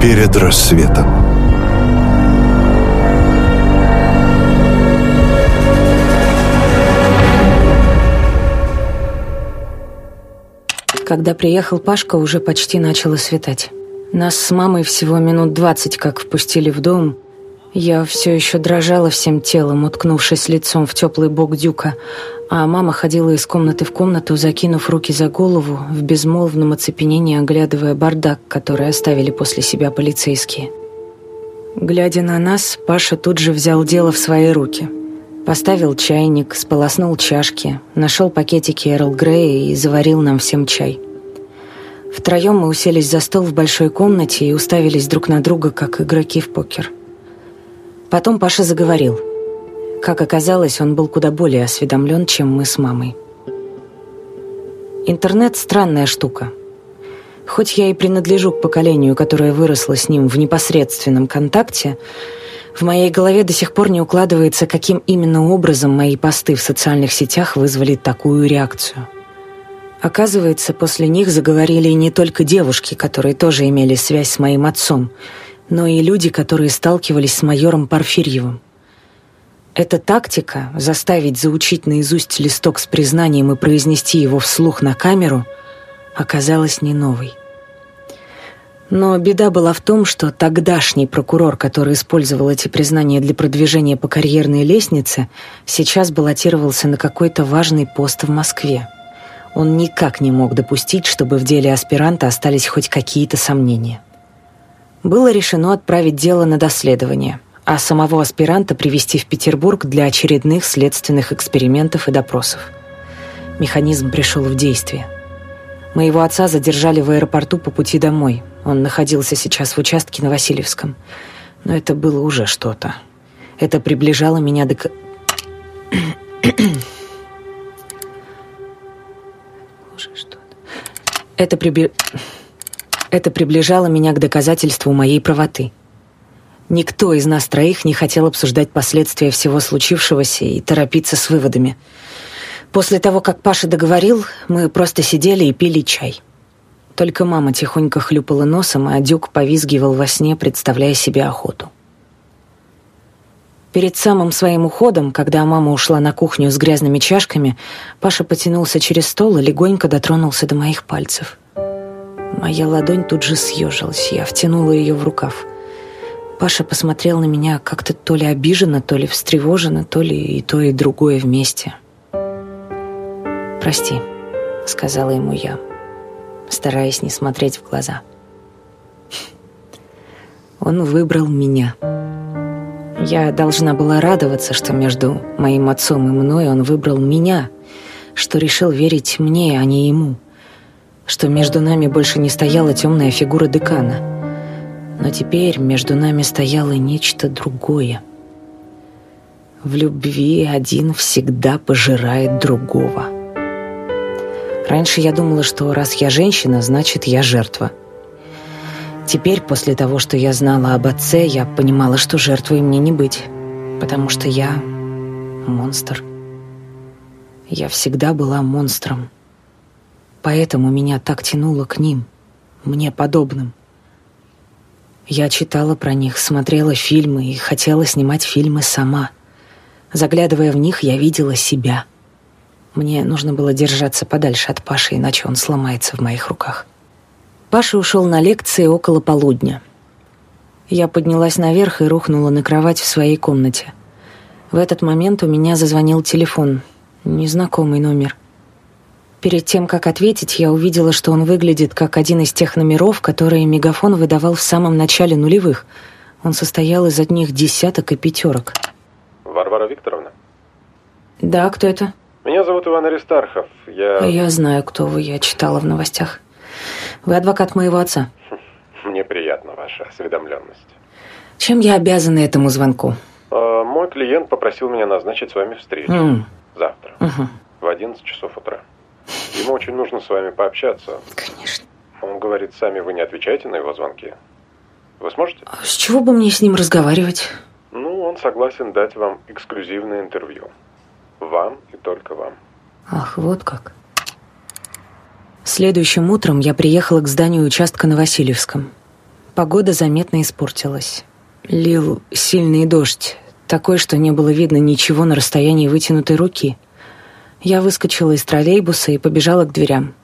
перед рассветом. Когда приехал Пашка, уже почти начало светать. Нас с мамой всего минут двадцать как впустили в дом. Я все еще дрожала всем телом, уткнувшись лицом в теплый бок Дюка, а мама ходила из комнаты в комнату, закинув руки за голову, в безмолвном оцепенении оглядывая бардак, который оставили после себя полицейские. Глядя на нас, Паша тут же взял дело в свои руки. Поставил чайник, сполоснул чашки, нашел пакетики Эрл Грея и заварил нам всем чай. Втроем мы уселись за стол в большой комнате и уставились друг на друга, как игроки в покер. Потом Паша заговорил – как оказалось, он был куда более осведомлен, чем мы с мамой. Интернет – странная штука. Хоть я и принадлежу к поколению, которое выросло с ним в непосредственном контакте, в моей голове до сих пор не укладывается, каким именно образом мои посты в социальных сетях вызвали такую реакцию. Оказывается, после них заговорили не только девушки, которые тоже имели связь с моим отцом, но и люди, которые сталкивались с майором Порфирьевым. Эта тактика — заставить заучить наизусть листок с признанием и произнести его вслух на камеру — оказалась не новой. Но беда была в том, что тогдашний прокурор, который использовал эти признания для продвижения по карьерной лестнице, сейчас баллотировался на какой-то важный пост в Москве. Он никак не мог допустить, чтобы в деле аспиранта остались хоть какие-то сомнения. Было решено отправить дело на доследование – а самого аспиранта привести в Петербург для очередных следственных экспериментов и допросов. Механизм пришел в действие. Моего отца задержали в аэропорту по пути домой. Он находился сейчас в участке на Васильевском. Но это было уже что-то. Это приближало меня до... Уже что-то. Это, прибли... это приближало меня к доказательству моей правоты. Никто из нас троих не хотел обсуждать последствия всего случившегося и торопиться с выводами. После того, как Паша договорил, мы просто сидели и пили чай. Только мама тихонько хлюпала носом, а Дюк повизгивал во сне, представляя себе охоту. Перед самым своим уходом, когда мама ушла на кухню с грязными чашками, Паша потянулся через стол и легонько дотронулся до моих пальцев. Моя ладонь тут же съежилась, я втянула ее в рукав — Паша посмотрел на меня как-то то ли обиженно, то ли встревоженно, то ли и то, и другое вместе. «Прости», — сказала ему я, стараясь не смотреть в глаза. Он выбрал меня. Я должна была радоваться, что между моим отцом и мной он выбрал меня, что решил верить мне, а не ему, что между нами больше не стояла темная фигура декана — но теперь между нами стояло нечто другое. В любви один всегда пожирает другого. Раньше я думала, что раз я женщина, значит я жертва. Теперь, после того, что я знала об отце, я понимала, что жертвой мне не быть, потому что я монстр. Я всегда была монстром. Поэтому меня так тянуло к ним, мне подобным. Я читала про них, смотрела фильмы и хотела снимать фильмы сама. Заглядывая в них, я видела себя. Мне нужно было держаться подальше от Паши, иначе он сломается в моих руках. Паша ушел на лекции около полудня. Я поднялась наверх и рухнула на кровать в своей комнате. В этот момент у меня зазвонил телефон. Незнакомый номер — Перед тем, как ответить, я увидела, что он выглядит как один из тех номеров, которые Мегафон выдавал в самом начале нулевых. Он состоял из одних десяток и пятерок. Варвара Викторовна? Да, кто это? Меня зовут Иван Аристархов. Я... Я знаю, кто вы, я читала в новостях. Вы адвокат моего отца. Мне приятна ваша осведомленность. Чем я обязана этому звонку? А, мой клиент попросил меня назначить с вами встречу. Mm. Завтра. Угу. В 11 часов утра. Ему очень нужно с вами пообщаться. Конечно. Он говорит, сами вы не отвечаете на его звонки. Вы сможете? А с чего бы мне с ним разговаривать? Ну, он согласен дать вам эксклюзивное интервью. Вам и только вам. Ах, вот как. Следующим утром я приехала к зданию участка на Васильевском. Погода заметно испортилась. Лил сильный дождь, такой, что не было видно ничего на расстоянии вытянутой руки. Я выскочила из троллейбуса и побежала к дверям.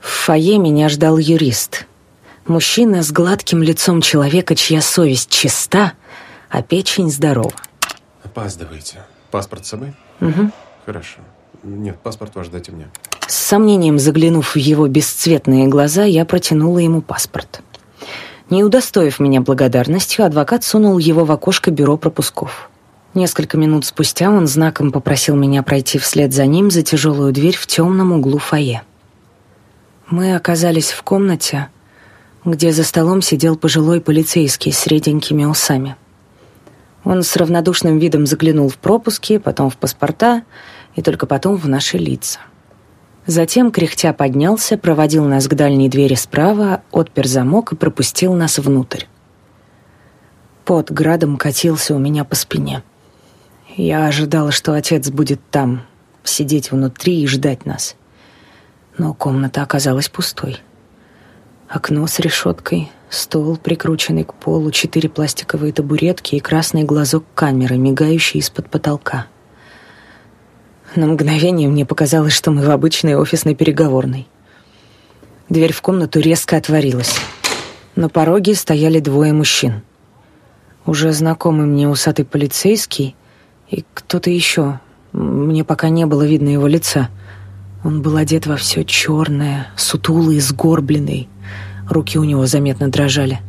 В фойе меня ждал юрист. Мужчина с гладким лицом человека, чья совесть чиста, а печень здорова. Опаздываете. Паспорт с собой? Угу. Хорошо. Нет, паспорт ваш дайте мне. С сомнением заглянув в его бесцветные глаза, я протянула ему паспорт. Не удостоив меня благодарностью, адвокат сунул его в окошко бюро пропусков. Несколько минут спустя он знаком попросил меня пройти вслед за ним за тяжелую дверь в темном углу фойе. Мы оказались в комнате, где за столом сидел пожилой полицейский с реденькими усами. Он с равнодушным видом заглянул в пропуски, потом в паспорта и только потом в наши лица. Затем, кряхтя, поднялся, проводил нас к дальней двери справа, отпер замок и пропустил нас внутрь. Под градом катился у меня по спине. Я ожидала, что отец будет там, сидеть внутри и ждать нас. Но комната оказалась пустой. Окно с решеткой, стол, прикрученный к полу, четыре пластиковые табуретки и красный глазок камеры, мигающий из-под потолка — на мгновение мне показалось, что мы в обычной офисной переговорной. Дверь в комнату резко отворилась. На пороге стояли двое мужчин. Уже знакомый мне усатый полицейский и кто-то еще. Мне пока не было видно его лица. Он был одет во все черное, сутулый, сгорбленный. Руки у него заметно дрожали.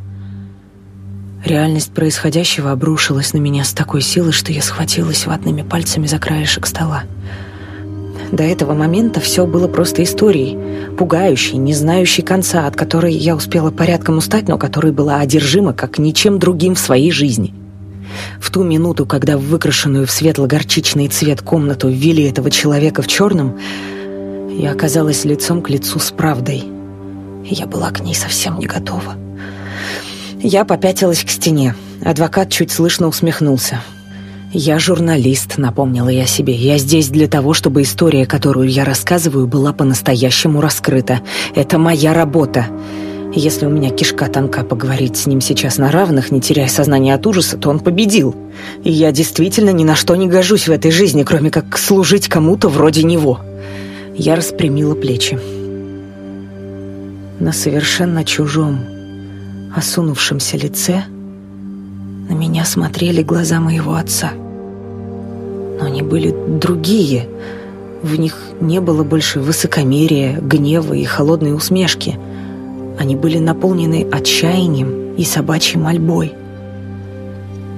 Реальность происходящего обрушилась на меня с такой силой, что я схватилась ватными пальцами за краешек стола. До этого момента все было просто историей, пугающей, не знающей конца, от которой я успела порядком устать, но которой была одержима как ничем другим в своей жизни. В ту минуту, когда в выкрашенную в светло-горчичный цвет комнату ввели этого человека в черном, я оказалась лицом к лицу с правдой. Я была к ней совсем не готова. Я попятилась к стене. Адвокат чуть слышно усмехнулся. «Я журналист», — напомнила я себе. «Я здесь для того, чтобы история, которую я рассказываю, была по-настоящему раскрыта. Это моя работа». Если у меня кишка тонка поговорить с ним сейчас на равных, не теряя сознания от ужаса, то он победил. И я действительно ни на что не гожусь в этой жизни, кроме как служить кому-то вроде него. Я распрямила плечи. На совершенно чужом, осунувшемся лице на меня смотрели глаза моего отца. Но они были другие. В них не было больше высокомерия, гнева и холодной усмешки. Они были наполнены отчаянием и собачьей мольбой.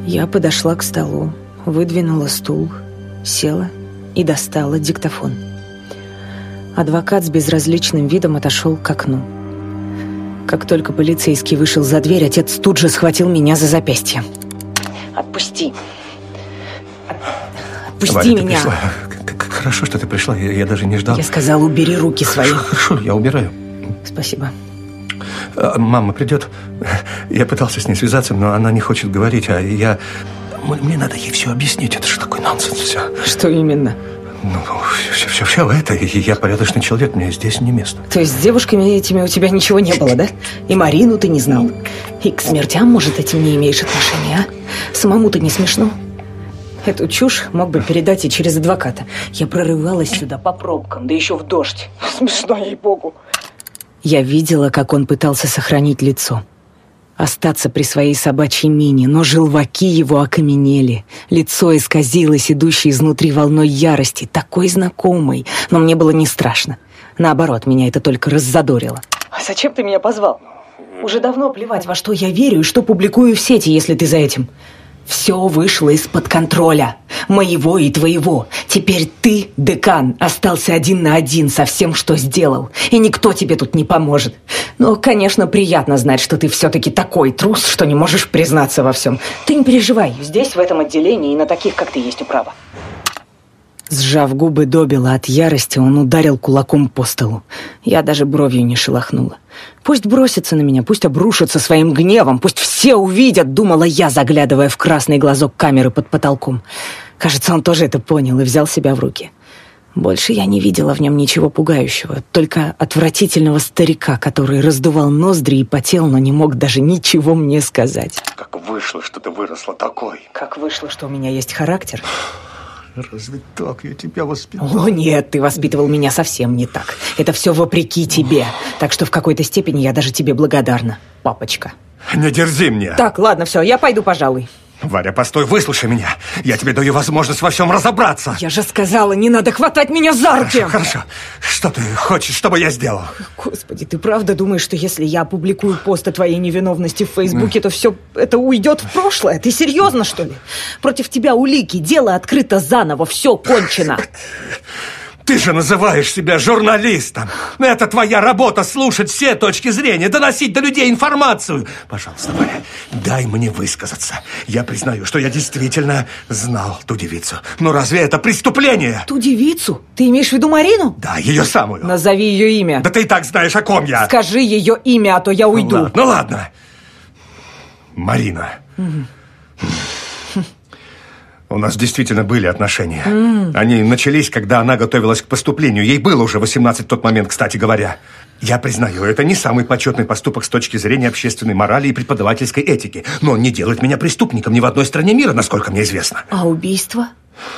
Я подошла к столу, выдвинула стул, села и достала диктофон. Адвокат с безразличным видом отошел к окну. Как только полицейский вышел за дверь, отец тут же схватил меня за запястье. «Отпусти! Отпусти Валя, меня!» Ты пришла. Хорошо, что ты пришла, я, я даже не ждал. Я сказал, убери руки свои. Хорошо, я убираю. Спасибо. А, мама придет. Я пытался с ней связаться, но она не хочет говорить, а я... Мне надо ей все объяснить, это же такой нонсенс все. Что именно? Ну, все, все, все это, я порядочный человек, мне здесь не место. То есть с девушками этими у тебя ничего не было, да? И Марину ты не знал? И к смертям, может, этим не имеешь отношения, а? Самому-то не смешно? Эту чушь мог бы передать и через адвоката. Я прорывалась сюда по пробкам, да еще в дождь. Смешно, ей-богу. Я видела, как он пытался сохранить лицо. Остаться при своей собачьей мине, но желваки его окаменели. Лицо исказилось, идущей изнутри волной ярости, такой знакомой, но мне было не страшно. Наоборот, меня это только раззадорило. «А зачем ты меня позвал? Уже давно плевать, во что я верю и что публикую в сети, если ты за этим. Все вышло из-под контроля. Моего и твоего. Теперь ты, декан, остался один на один со всем, что сделал. И никто тебе тут не поможет. Но, конечно, приятно знать, что ты все-таки такой трус, что не можешь признаться во всем. Ты не переживай. Здесь, в этом отделении, и на таких, как ты, есть управа. Сжав губы добила от ярости, он ударил кулаком по столу. Я даже бровью не шелохнула. Пусть бросится на меня, пусть обрушится своим гневом, пусть все увидят, думала я, заглядывая в красный глазок камеры под потолком. Кажется, он тоже это понял и взял себя в руки. Больше я не видела в нем ничего пугающего, только отвратительного старика, который раздувал ноздри и потел, но не мог даже ничего мне сказать. Как вышло, что ты выросла такой? Как вышло, что у меня есть характер? Разве так я тебя воспитал? О, нет, ты воспитывал меня совсем не так. Это все вопреки тебе. Так что в какой-то степени я даже тебе благодарна, папочка. Не дерзи мне. Так, ладно, все, я пойду, пожалуй. Варя, постой, выслушай меня. Я тебе даю возможность во всем разобраться. Я же сказала, не надо хватать меня за руки. Хорошо, хорошо. Что ты хочешь, чтобы я сделал? Господи, ты правда думаешь, что если я опубликую пост о твоей невиновности в Фейсбуке, то все это уйдет в прошлое? Ты серьезно, что ли? Против тебя улики, дело открыто заново, все кончено. Ты же называешь себя журналистом. Это твоя работа слушать все точки зрения, доносить до людей информацию. Пожалуйста, Варя, дай мне высказаться. Я признаю, что я действительно знал ту девицу. Но разве это преступление? Ту девицу? Ты имеешь в виду Марину? Да, ее самую. Назови ее имя. Да ты и так знаешь, о ком я. Скажи ее имя, а то я уйду. Ну ладно, ну ладно. Марина. У нас действительно были отношения. Mm. Они начались, когда она готовилась к поступлению. Ей было уже 18 в тот момент, кстати говоря. Я признаю, это не самый почетный поступок с точки зрения общественной морали и преподавательской этики. Но он не делает меня преступником ни в одной стране мира, насколько мне известно. А убийство?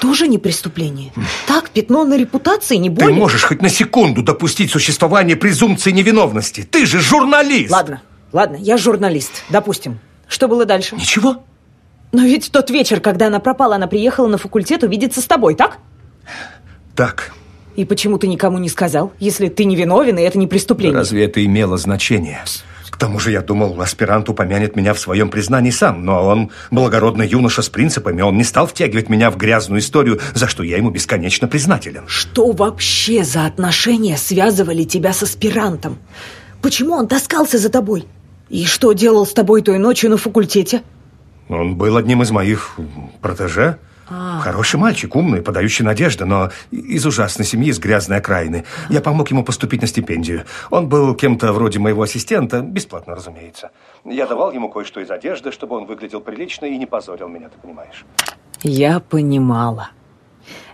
Тоже не преступление. Так, пятно на репутации, не более. Ты можешь хоть на секунду допустить существование презумпции невиновности. Ты же журналист. Ладно, ладно, я журналист. Допустим. Что было дальше? Ничего. Но ведь в тот вечер, когда она пропала, она приехала на факультет увидеться с тобой, так? Так. И почему ты никому не сказал, если ты не виновен, и это не преступление? Разве это имело значение? К тому же я думал, аспирант упомянет меня в своем признании сам, но он благородный юноша с принципами, он не стал втягивать меня в грязную историю, за что я ему бесконечно признателен. Что вообще за отношения связывали тебя с аспирантом? Почему он таскался за тобой? И что делал с тобой той ночью на факультете? Он был одним из моих протеже. А. Хороший мальчик, умный, подающий надежды, но из ужасной семьи, из грязной окраины. Я помог ему поступить на стипендию. Он был кем-то вроде моего ассистента, бесплатно, разумеется. Я давал ему кое-что из одежды, чтобы он выглядел прилично и не позорил меня, ты понимаешь. Я понимала.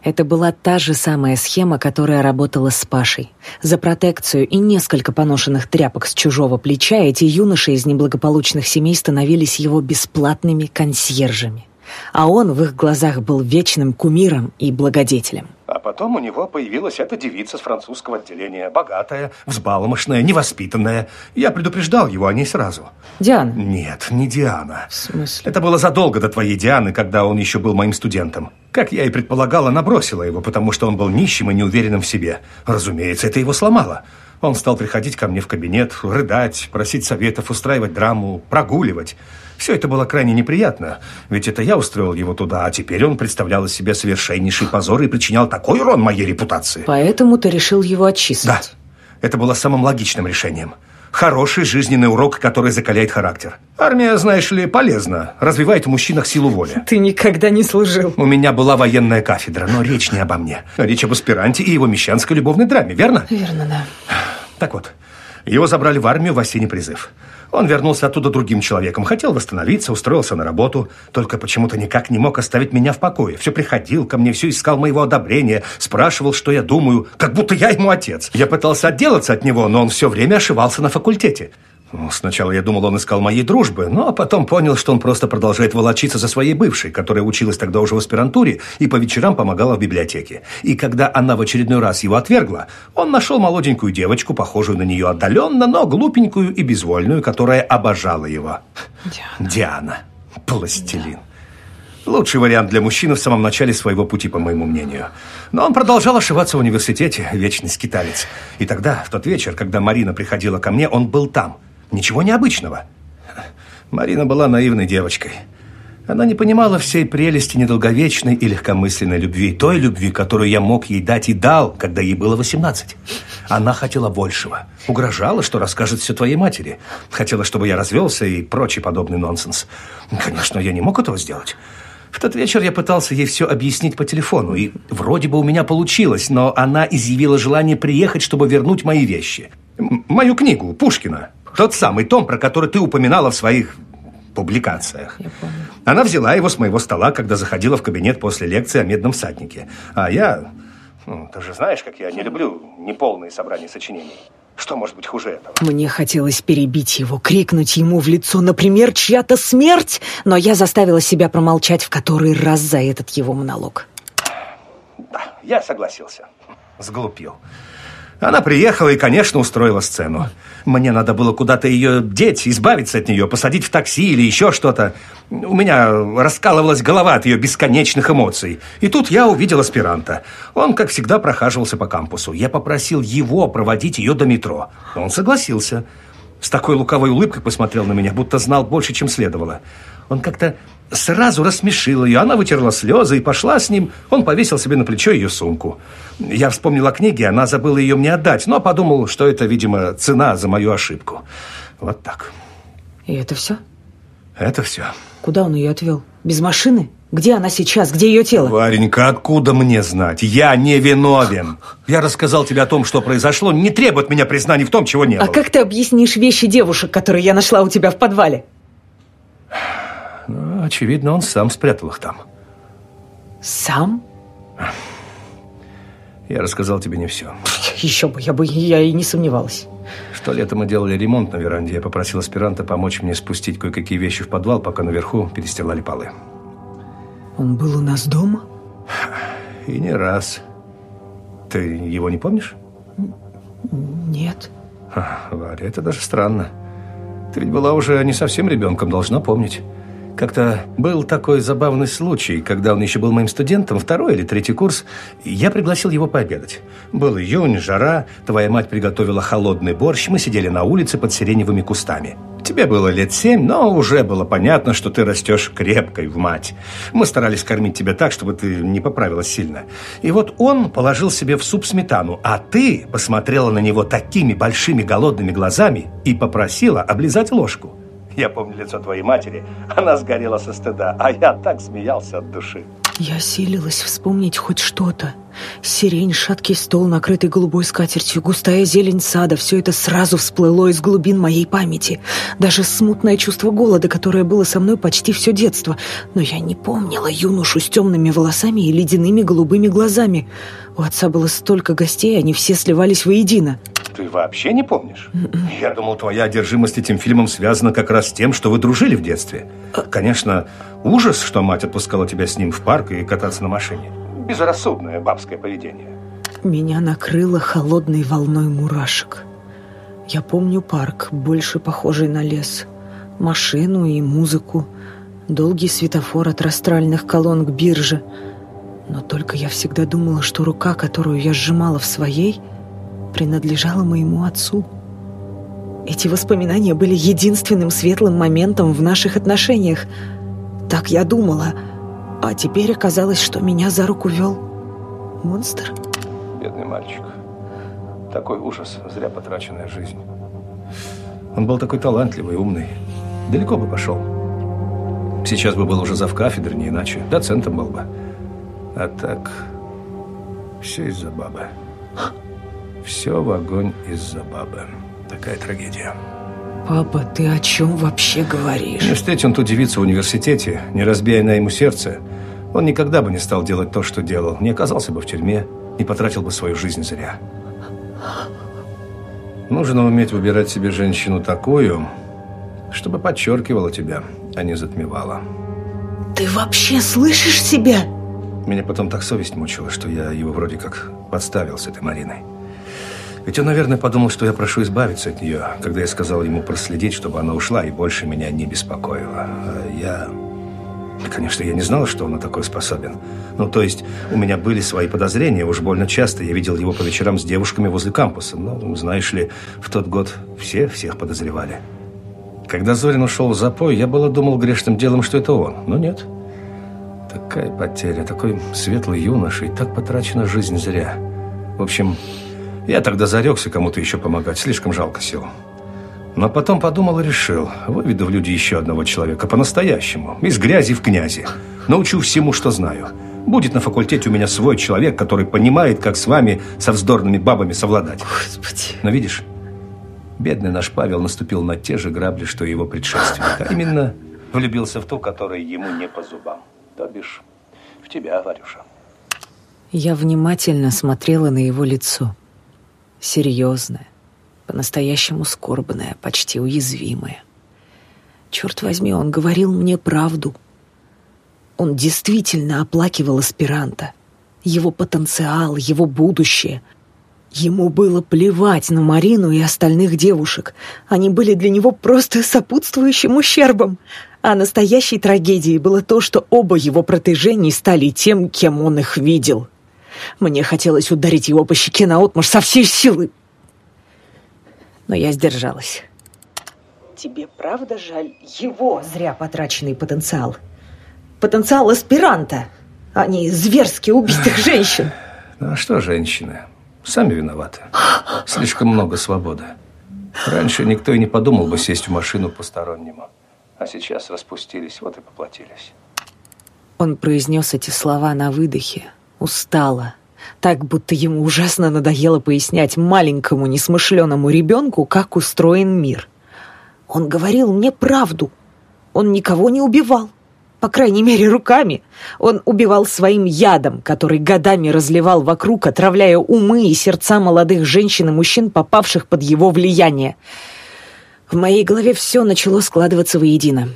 Это была та же самая схема, которая работала с Пашей. За протекцию и несколько поношенных тряпок с чужого плеча эти юноши из неблагополучных семей становились его бесплатными консьержами. А он в их глазах был вечным кумиром и благодетелем. А потом у него появилась эта девица с французского отделения. Богатая, взбаломошная, невоспитанная. Я предупреждал его о ней сразу. Диана? Нет, не Диана. В смысле? Это было задолго до твоей Дианы, когда он еще был моим студентом. Как я и предполагал, она бросила его, потому что он был нищим и неуверенным в себе. Разумеется, это его сломало. Он стал приходить ко мне в кабинет, рыдать, просить советов, устраивать драму, прогуливать. Все это было крайне неприятно, ведь это я устроил его туда, а теперь он представлял из себя совершеннейший позор и причинял такой урон моей репутации. Поэтому ты решил его отчислить? Да, это было самым логичным решением. Хороший жизненный урок, который закаляет характер. Армия, знаешь ли, полезна. Развивает в мужчинах силу воли. Ты никогда не служил. У меня была военная кафедра, но речь не обо мне. Речь об аспиранте и его мещанской любовной драме, верно? Верно, да. Так вот, его забрали в армию в осенний призыв. Он вернулся оттуда другим человеком, хотел восстановиться, устроился на работу, только почему-то никак не мог оставить меня в покое. Все приходил ко мне, все искал моего одобрения, спрашивал, что я думаю, как будто я ему отец. Я пытался отделаться от него, но он все время ошивался на факультете. Ну, сначала я думал, он искал моей дружбы, но потом понял, что он просто продолжает волочиться за своей бывшей, которая училась тогда уже в аспирантуре и по вечерам помогала в библиотеке. И когда она в очередной раз его отвергла, он нашел молоденькую девочку, похожую на нее отдаленно, но глупенькую и безвольную, которая обожала его. Диана. Диана. Пластилин. Да. Лучший вариант для мужчины в самом начале своего пути, по моему мнению. Но он продолжал ошиваться в университете, вечный скиталец. И тогда, в тот вечер, когда Марина приходила ко мне, он был там – Ничего необычного. Марина была наивной девочкой. Она не понимала всей прелести недолговечной и легкомысленной любви, той любви, которую я мог ей дать и дал, когда ей было 18. Она хотела большего. Угрожала, что расскажет все твоей матери. Хотела, чтобы я развелся и прочий подобный нонсенс. Конечно, я не мог этого сделать. В тот вечер я пытался ей все объяснить по телефону, и вроде бы у меня получилось, но она изъявила желание приехать, чтобы вернуть мои вещи. М мою книгу Пушкина. Тот самый том, про который ты упоминала в своих публикациях. Я помню. Она взяла его с моего стола, когда заходила в кабинет после лекции о медном всаднике. А я Ну, ты же знаешь, как я не люблю неполные собрания сочинений. Что может быть хуже этого? Мне хотелось перебить его, крикнуть ему в лицо, например, чья-то смерть, но я заставила себя промолчать в который раз за этот его монолог. Да, я согласился. Сглупил. Она приехала и, конечно, устроила сцену. Мне надо было куда-то ее деть, избавиться от нее, посадить в такси или еще что-то. У меня раскалывалась голова от ее бесконечных эмоций. И тут я увидел аспиранта. Он, как всегда, прохаживался по кампусу. Я попросил его проводить ее до метро. Он согласился. С такой луковой улыбкой посмотрел на меня, будто знал больше, чем следовало. Он как-то сразу рассмешил ее. Она вытерла слезы и пошла с ним. Он повесил себе на плечо ее сумку. Я вспомнил о книге, она забыла ее мне отдать, но подумал, что это, видимо, цена за мою ошибку. Вот так. И это все? Это все. Куда он ее отвел? Без машины? Где она сейчас? Где ее тело? Варенька, откуда мне знать? Я не виновен. Я рассказал тебе о том, что произошло. Не требует меня признаний в том, чего не а было. А как ты объяснишь вещи девушек, которые я нашла у тебя в подвале? Очевидно, он сам спрятал их там. Сам? Я рассказал тебе не все. Еще бы, я бы, я и не сомневалась. Что лето мы делали ремонт на веранде. Я попросил аспиранта помочь мне спустить кое-какие вещи в подвал, пока наверху перестилали полы. Он был у нас дома? И не раз. Ты его не помнишь? Нет. Варя, это даже странно. Ты ведь была уже не совсем ребенком, должна помнить. Как-то был такой забавный случай, когда он еще был моим студентом, второй или третий курс, я пригласил его пообедать. Был июнь, жара, твоя мать приготовила холодный борщ, мы сидели на улице под сиреневыми кустами. Тебе было лет семь, но уже было понятно, что ты растешь крепкой в мать. Мы старались кормить тебя так, чтобы ты не поправилась сильно. И вот он положил себе в суп сметану, а ты посмотрела на него такими большими голодными глазами и попросила облизать ложку. Я помню лицо твоей матери. Она сгорела со стыда, а я так смеялся от души. Я силилась вспомнить хоть что-то. Сирень, шаткий стол, накрытый голубой скатертью, густая зелень сада — все это сразу всплыло из глубин моей памяти. Даже смутное чувство голода, которое было со мной почти все детство. Но я не помнила юношу с темными волосами и ледяными голубыми глазами. У отца было столько гостей, они все сливались воедино. Ты вообще не помнишь? Я думал, твоя одержимость этим фильмом связана как раз с тем, что вы дружили в детстве. Конечно, ужас, что мать отпускала тебя с ним в парк и кататься на машине. Безрассудное бабское поведение. Меня накрыло холодной волной мурашек. Я помню парк, больше похожий на лес. Машину и музыку. Долгий светофор от растральных колонн к бирже. Но только я всегда думала, что рука, которую я сжимала в своей – принадлежала моему отцу. Эти воспоминания были единственным светлым моментом в наших отношениях. Так я думала. А теперь оказалось, что меня за руку вел монстр. Бедный мальчик. Такой ужас, зря потраченная жизнь. Он был такой талантливый, умный. Далеко бы пошел. Сейчас бы был уже зав кафедры, не иначе. Доцентом был бы. А так, все из-за бабы. Все в огонь из-за бабы. Такая трагедия. Папа, ты о чем вообще говоришь? Не встреть он ту девицу в университете, не разбей на ему сердце. Он никогда бы не стал делать то, что делал. Не оказался бы в тюрьме, не потратил бы свою жизнь зря. Нужно уметь выбирать себе женщину такую, чтобы подчеркивала тебя, а не затмевала. Ты вообще слышишь себя? Меня потом так совесть мучила, что я его вроде как подставил с этой Мариной. Ведь он, наверное, подумал, что я прошу избавиться от нее, когда я сказал ему проследить, чтобы она ушла и больше меня не беспокоила. А я... Конечно, я не знал, что он на такое способен. Ну, то есть, у меня были свои подозрения. Уж больно часто я видел его по вечерам с девушками возле кампуса. Но, знаешь ли, в тот год все всех подозревали. Когда Зорин ушел в запой, я было думал грешным делом, что это он. Но нет. Такая потеря, такой светлый юноша, и так потрачена жизнь зря. В общем, я тогда зарекся кому-то еще помогать, слишком жалко сил. Но потом подумал и решил, выведу в люди еще одного человека, по-настоящему, из грязи в князи. Научу всему, что знаю. Будет на факультете у меня свой человек, который понимает, как с вами, со вздорными бабами, совладать. Господи. Но видишь, бедный наш Павел наступил на те же грабли, что и его предшественник. А именно влюбился в ту, которая ему не по зубам. То бишь, в тебя, Варюша. Я внимательно смотрела на его лицо. Серьезное, по-настоящему скорбное, почти уязвимое. Черт возьми, он говорил мне правду. Он действительно оплакивал аспиранта. Его потенциал, его будущее. Ему было плевать на Марину и остальных девушек. Они были для него просто сопутствующим ущербом. А настоящей трагедией было то, что оба его протеже не стали тем, кем он их видел. Мне хотелось ударить его по щеке наотмашь со всей силы. Но я сдержалась. Тебе правда жаль его зря потраченный потенциал? Потенциал аспиранта, а не зверски убитых женщин. Ну а что женщины? Сами виноваты. Слишком много свободы. Раньше никто и не подумал бы сесть в машину постороннему. А сейчас распустились, вот и поплатились. Он произнес эти слова на выдохе, устало, так будто ему ужасно надоело пояснять маленькому несмышленому ребенку, как устроен мир. Он говорил мне правду. Он никого не убивал. По крайней мере, руками. Он убивал своим ядом, который годами разливал вокруг, отравляя умы и сердца молодых женщин и мужчин, попавших под его влияние. В моей голове все начало складываться воедино.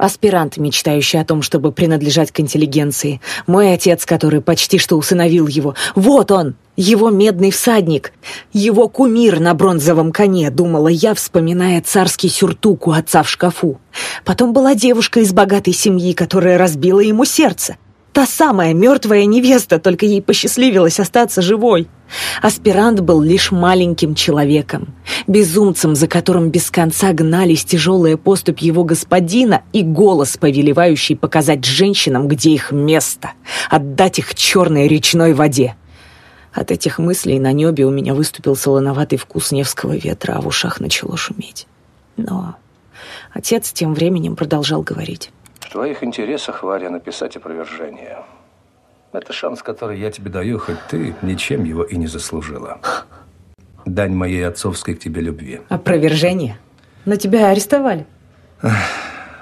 Аспирант, мечтающий о том, чтобы принадлежать к интеллигенции. Мой отец, который почти что усыновил его. Вот он, его медный всадник. Его кумир на бронзовом коне, думала я, вспоминая царский сюртук у отца в шкафу. Потом была девушка из богатой семьи, которая разбила ему сердце. Та самая мертвая невеста, только ей посчастливилось остаться живой. Аспирант был лишь маленьким человеком, безумцем, за которым без конца гнались тяжелая поступь его господина и голос, повелевающий показать женщинам, где их место, отдать их черной речной воде. От этих мыслей на небе у меня выступил солоноватый вкус Невского ветра, а в ушах начало шуметь. Но отец тем временем продолжал говорить. В твоих интересах, Варя, написать опровержение. Это шанс, который я тебе даю, хоть ты ничем его и не заслужила. Дань моей отцовской к тебе любви. Опровержение? Но тебя арестовали.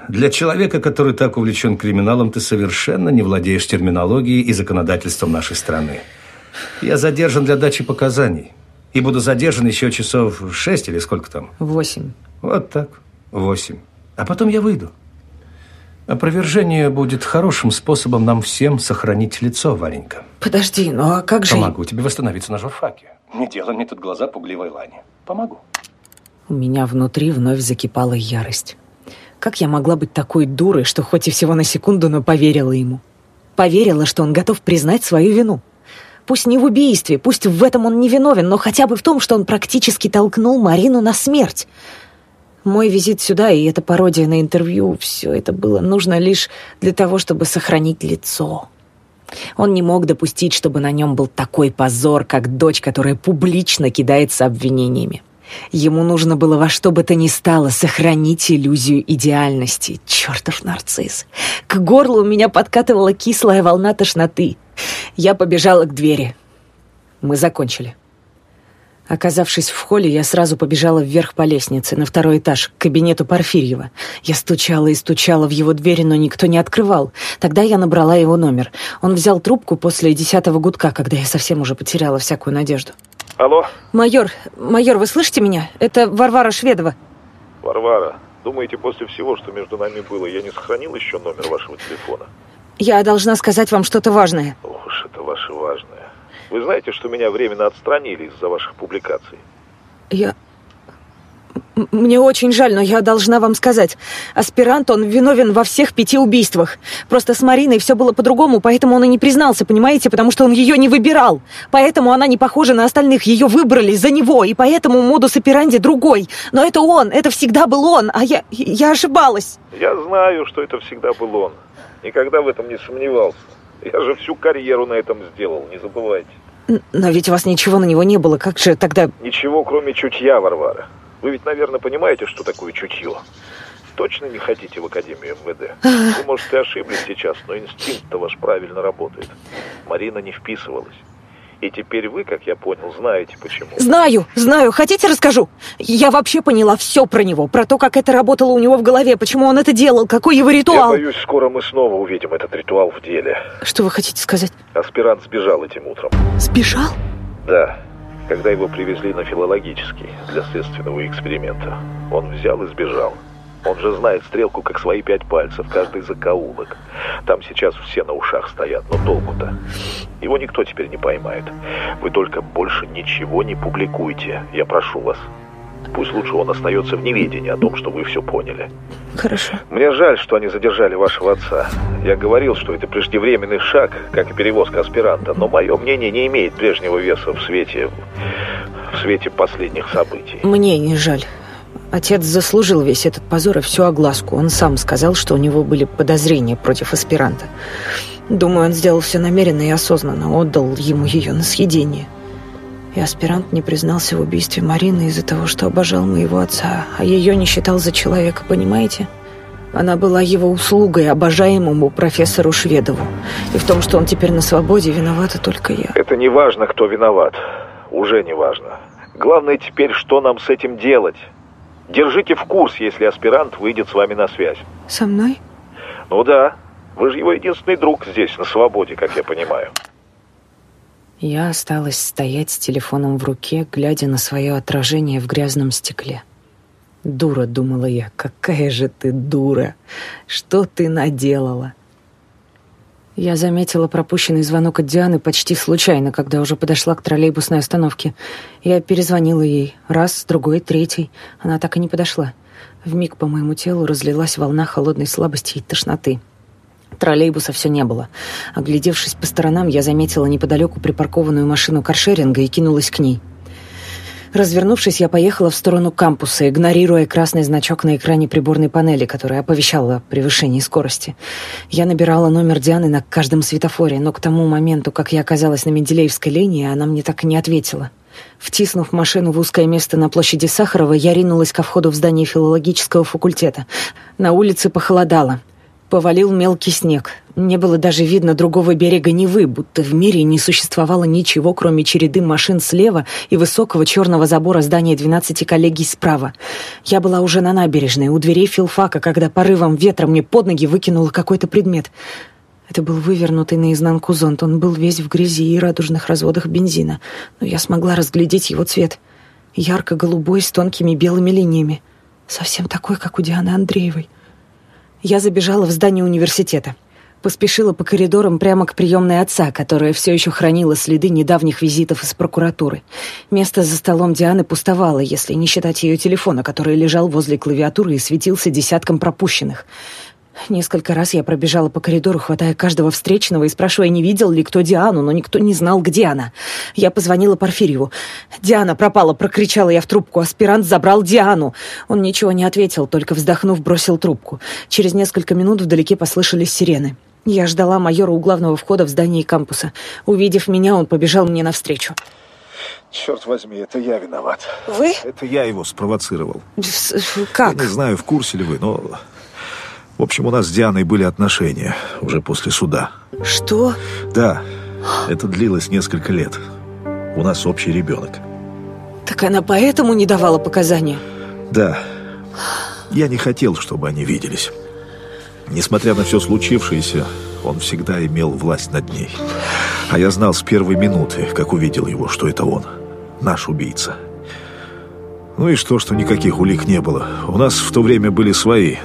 Для человека, который так увлечен криминалом, ты совершенно не владеешь терминологией и законодательством нашей страны. Я задержан для дачи показаний. И буду задержан еще часов шесть или сколько там? Восемь. Вот так. Восемь. А потом я выйду. Опровержение будет хорошим способом нам всем сохранить лицо, Варенька. Подожди, ну а как же... Помогу тебе восстановиться на журфаке. Не делай мне тут глаза пугливой лани. Помогу. У меня внутри вновь закипала ярость. Как я могла быть такой дурой, что хоть и всего на секунду, но поверила ему? Поверила, что он готов признать свою вину. Пусть не в убийстве, пусть в этом он не виновен, но хотя бы в том, что он практически толкнул Марину на смерть. Мой визит сюда и эта пародия на интервью, все это было нужно лишь для того, чтобы сохранить лицо. Он не мог допустить, чтобы на нем был такой позор, как дочь, которая публично кидается обвинениями. Ему нужно было во что бы то ни стало сохранить иллюзию идеальности. Чертов нарцисс. К горлу у меня подкатывала кислая волна тошноты. Я побежала к двери. Мы закончили. Оказавшись в холле, я сразу побежала вверх по лестнице, на второй этаж, к кабинету Порфирьева. Я стучала и стучала в его двери, но никто не открывал. Тогда я набрала его номер. Он взял трубку после десятого гудка, когда я совсем уже потеряла всякую надежду. Алло? Майор, майор, вы слышите меня? Это Варвара Шведова. Варвара, думаете, после всего, что между нами было, я не сохранил еще номер вашего телефона? Я должна сказать вам что-то важное. Ох уж это ваше важное. Вы знаете, что меня временно отстранили из-за ваших публикаций? Я... Мне очень жаль, но я должна вам сказать. Аспирант, он виновен во всех пяти убийствах. Просто с Мариной все было по-другому, поэтому он и не признался, понимаете? Потому что он ее не выбирал. Поэтому она не похожа на остальных. Ее выбрали за него, и поэтому модус операнди другой. Но это он, это всегда был он, а я... я ошибалась. Я знаю, что это всегда был он. Никогда в этом не сомневался. Я же всю карьеру на этом сделал, не забывайте. Но ведь у вас ничего на него не было. Как же тогда... Ничего, кроме чутья, Варвара. Вы ведь, наверное, понимаете, что такое чутье. Точно не хотите в Академию МВД? Вы, может, и ошиблись сейчас, но инстинкт-то ваш правильно работает. Марина не вписывалась. И теперь вы, как я понял, знаете почему. Знаю, знаю. Хотите, расскажу? Я вообще поняла все про него. Про то, как это работало у него в голове, почему он это делал, какой его ритуал. Я боюсь, скоро мы снова увидим этот ритуал в деле. Что вы хотите сказать? Аспирант сбежал этим утром. Сбежал? Да, когда его привезли на филологический для следственного эксперимента. Он взял и сбежал. Он же знает стрелку как свои пять пальцев, каждый закоулок. Там сейчас все на ушах стоят, но толку-то? Его никто теперь не поймает. Вы только больше ничего не публикуйте, я прошу вас. Пусть лучше он остается в неведении о том, что вы все поняли. Хорошо. Мне жаль, что они задержали вашего отца. Я говорил, что это преждевременный шаг, как и перевозка аспиранта, но мое мнение не имеет прежнего веса в свете... в свете последних событий. Мне не жаль. Отец заслужил весь этот позор и всю огласку. Он сам сказал, что у него были подозрения против аспиранта. Думаю, он сделал все намеренно и осознанно, отдал ему ее на съедение. И аспирант не признался в убийстве Марины из-за того, что обожал моего отца, а ее не считал за человека, понимаете? Она была его услугой обожаемому профессору Шведову. И в том, что он теперь на свободе, виновата только я. Это не важно, кто виноват. Уже не важно. Главное теперь, что нам с этим делать. Держите в курс, если аспирант выйдет с вами на связь. Со мной? Ну да. Вы же его единственный друг здесь, на свободе, как я понимаю. Я осталась стоять с телефоном в руке, глядя на свое отражение в грязном стекле. «Дура», — думала я, — «какая же ты дура! Что ты наделала?» Я заметила пропущенный звонок от Дианы почти случайно, когда уже подошла к троллейбусной остановке. Я перезвонила ей. Раз, другой, третий. Она так и не подошла. Вмиг по моему телу разлилась волна холодной слабости и тошноты. Троллейбуса все не было. Оглядевшись по сторонам, я заметила неподалеку припаркованную машину каршеринга и кинулась к ней. Развернувшись, я поехала в сторону кампуса, игнорируя красный значок на экране приборной панели, который оповещал о превышении скорости. Я набирала номер Дианы на каждом светофоре, но к тому моменту, как я оказалась на Менделеевской линии, она мне так и не ответила. Втиснув машину в узкое место на площади Сахарова, я ринулась ко входу в здание филологического факультета. На улице похолодало. Повалил мелкий снег. Не было даже видно другого берега Невы, будто в мире не существовало ничего, кроме череды машин слева и высокого черного забора здания 12 коллегий справа. Я была уже на набережной, у дверей филфака, когда порывом ветра мне под ноги выкинуло какой-то предмет. Это был вывернутый наизнанку зонт. Он был весь в грязи и радужных разводах бензина. Но я смогла разглядеть его цвет. Ярко-голубой, с тонкими белыми линиями. Совсем такой, как у Дианы Андреевой. Я забежала в здание университета. Поспешила по коридорам прямо к приемной отца, которая все еще хранила следы недавних визитов из прокуратуры. Место за столом Дианы пустовало, если не считать ее телефона, который лежал возле клавиатуры и светился десятком пропущенных. Несколько раз я пробежала по коридору, хватая каждого встречного и спрашивая, не видел ли кто Диану, но никто не знал, где она. Я позвонила Порфирьеву. «Диана пропала!» — прокричала я в трубку. «Аспирант забрал Диану!» Он ничего не ответил, только вздохнув, бросил трубку. Через несколько минут вдалеке послышались сирены. Я ждала майора у главного входа в здание кампуса. Увидев меня, он побежал мне навстречу. Черт возьми, это я виноват. Вы? Это я его спровоцировал. Как? Я не знаю, в курсе ли вы, но в общем, у нас с Дианой были отношения уже после суда. Что? Да, это длилось несколько лет. У нас общий ребенок. Так она поэтому не давала показания? Да. Я не хотел, чтобы они виделись. Несмотря на все случившееся, он всегда имел власть над ней. А я знал с первой минуты, как увидел его, что это он, наш убийца. Ну и что, что никаких улик не было. У нас в то время были свои,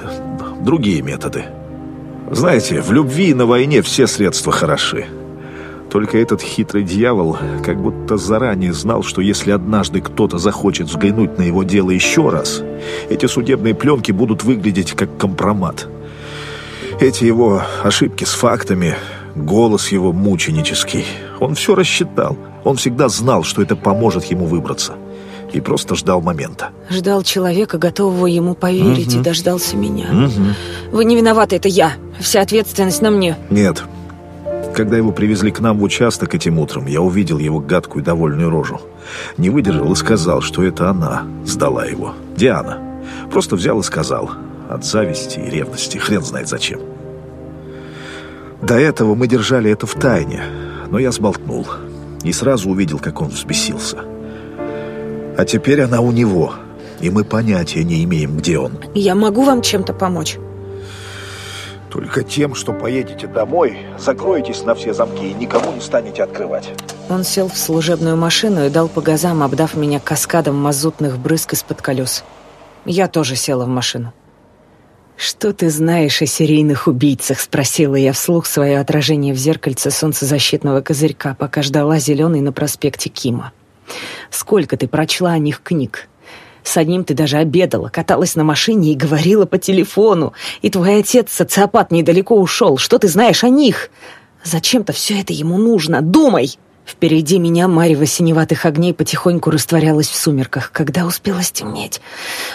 другие методы. Знаете, в любви и на войне все средства хороши. Только этот хитрый дьявол как будто заранее знал, что если однажды кто-то захочет взглянуть на его дело еще раз, эти судебные пленки будут выглядеть как компромат. Эти его ошибки с фактами, голос его мученический, он все рассчитал. Он всегда знал, что это поможет ему выбраться и просто ждал момента. Ждал человека, готового ему поверить, угу. и дождался меня. Угу. Вы не виноваты, это я. Вся ответственность на мне. Нет. Когда его привезли к нам в участок этим утром, я увидел его гадкую довольную рожу. Не выдержал и сказал, что это она сдала его. Диана. Просто взял и сказал. От зависти и ревности. Хрен знает зачем. До этого мы держали это в тайне, но я сболтнул. Не сразу увидел, как он взбесился. А теперь она у него, и мы понятия не имеем, где он. Я могу вам чем-то помочь? Только тем, что поедете домой, закроетесь на все замки и никому не станете открывать. Он сел в служебную машину и дал по газам, обдав меня каскадом мазутных брызг из-под колес. Я тоже села в машину. «Что ты знаешь о серийных убийцах?» — спросила я вслух свое отражение в зеркальце солнцезащитного козырька, пока ждала зеленый на проспекте Кима. «Сколько ты прочла о них книг?» С одним ты даже обедала, каталась на машине и говорила по телефону. И твой отец, социопат, недалеко ушел. Что ты знаешь о них? Зачем-то все это ему нужно. Думай!» Впереди меня марево синеватых огней потихоньку растворялась в сумерках, когда успела стемнеть.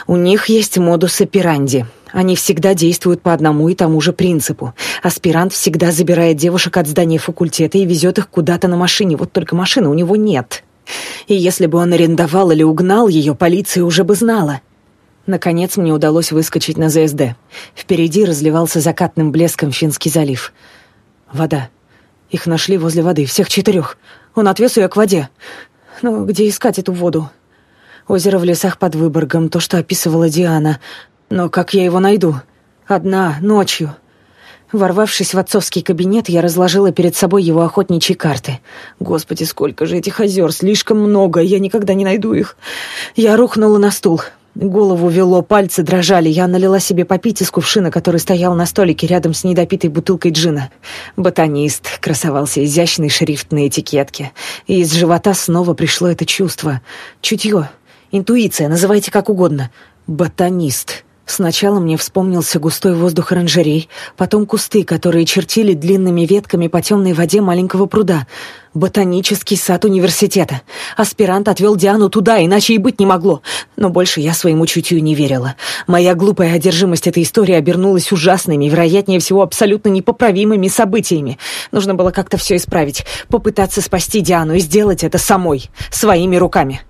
У них есть модус операнди. Они всегда действуют по одному и тому же принципу. Аспирант всегда забирает девушек от здания факультета и везет их куда-то на машине. Вот только машины у него нет. И если бы он арендовал или угнал ее, полиция уже бы знала. Наконец мне удалось выскочить на ЗСД. Впереди разливался закатным блеском Финский залив. Вода. Их нашли возле воды, всех четырех. Он отвез ее к воде. Ну, где искать эту воду? Озеро в лесах под Выборгом, то, что описывала Диана. Но как я его найду? Одна, ночью. Ворвавшись в отцовский кабинет, я разложила перед собой его охотничьи карты. Господи, сколько же этих озер, слишком много, я никогда не найду их. Я рухнула на стул. Голову вело, пальцы дрожали. Я налила себе попить из кувшина, который стоял на столике рядом с недопитой бутылкой джина. «Ботанист» красовался изящный шрифт на этикетке. И из живота снова пришло это чувство. Чутье. Интуиция, называйте как угодно. «Ботанист». Сначала мне вспомнился густой воздух оранжерей, потом кусты, которые чертили длинными ветками по темной воде маленького пруда. Ботанический сад университета. Аспирант отвел Диану туда, иначе и быть не могло. Но больше я своему чутью не верила. Моя глупая одержимость этой истории обернулась ужасными, вероятнее всего, абсолютно непоправимыми событиями. Нужно было как-то все исправить, попытаться спасти Диану и сделать это самой, своими руками.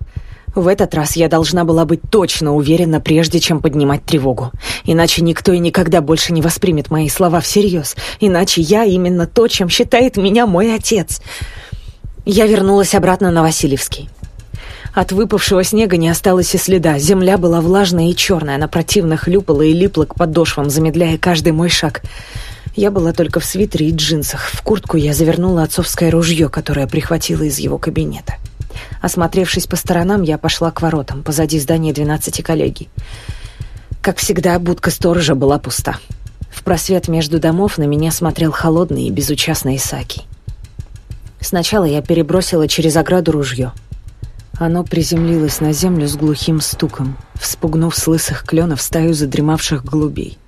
В этот раз я должна была быть точно уверена, прежде чем поднимать тревогу. Иначе никто и никогда больше не воспримет мои слова всерьез. Иначе я именно то, чем считает меня мой отец. Я вернулась обратно на Васильевский. От выпавшего снега не осталось и следа. Земля была влажная и черная. Она противно хлюпала и липла к подошвам, замедляя каждый мой шаг. Я была только в свитере и джинсах. В куртку я завернула отцовское ружье, которое прихватила из его кабинета. Осмотревшись по сторонам, я пошла к воротам, позади здания двенадцати коллегий. Как всегда, будка сторожа была пуста. В просвет между домов на меня смотрел холодный и безучастный Исаки. Сначала я перебросила через ограду ружье. Оно приземлилось на землю с глухим стуком, вспугнув с лысых кленов стаю задремавших голубей.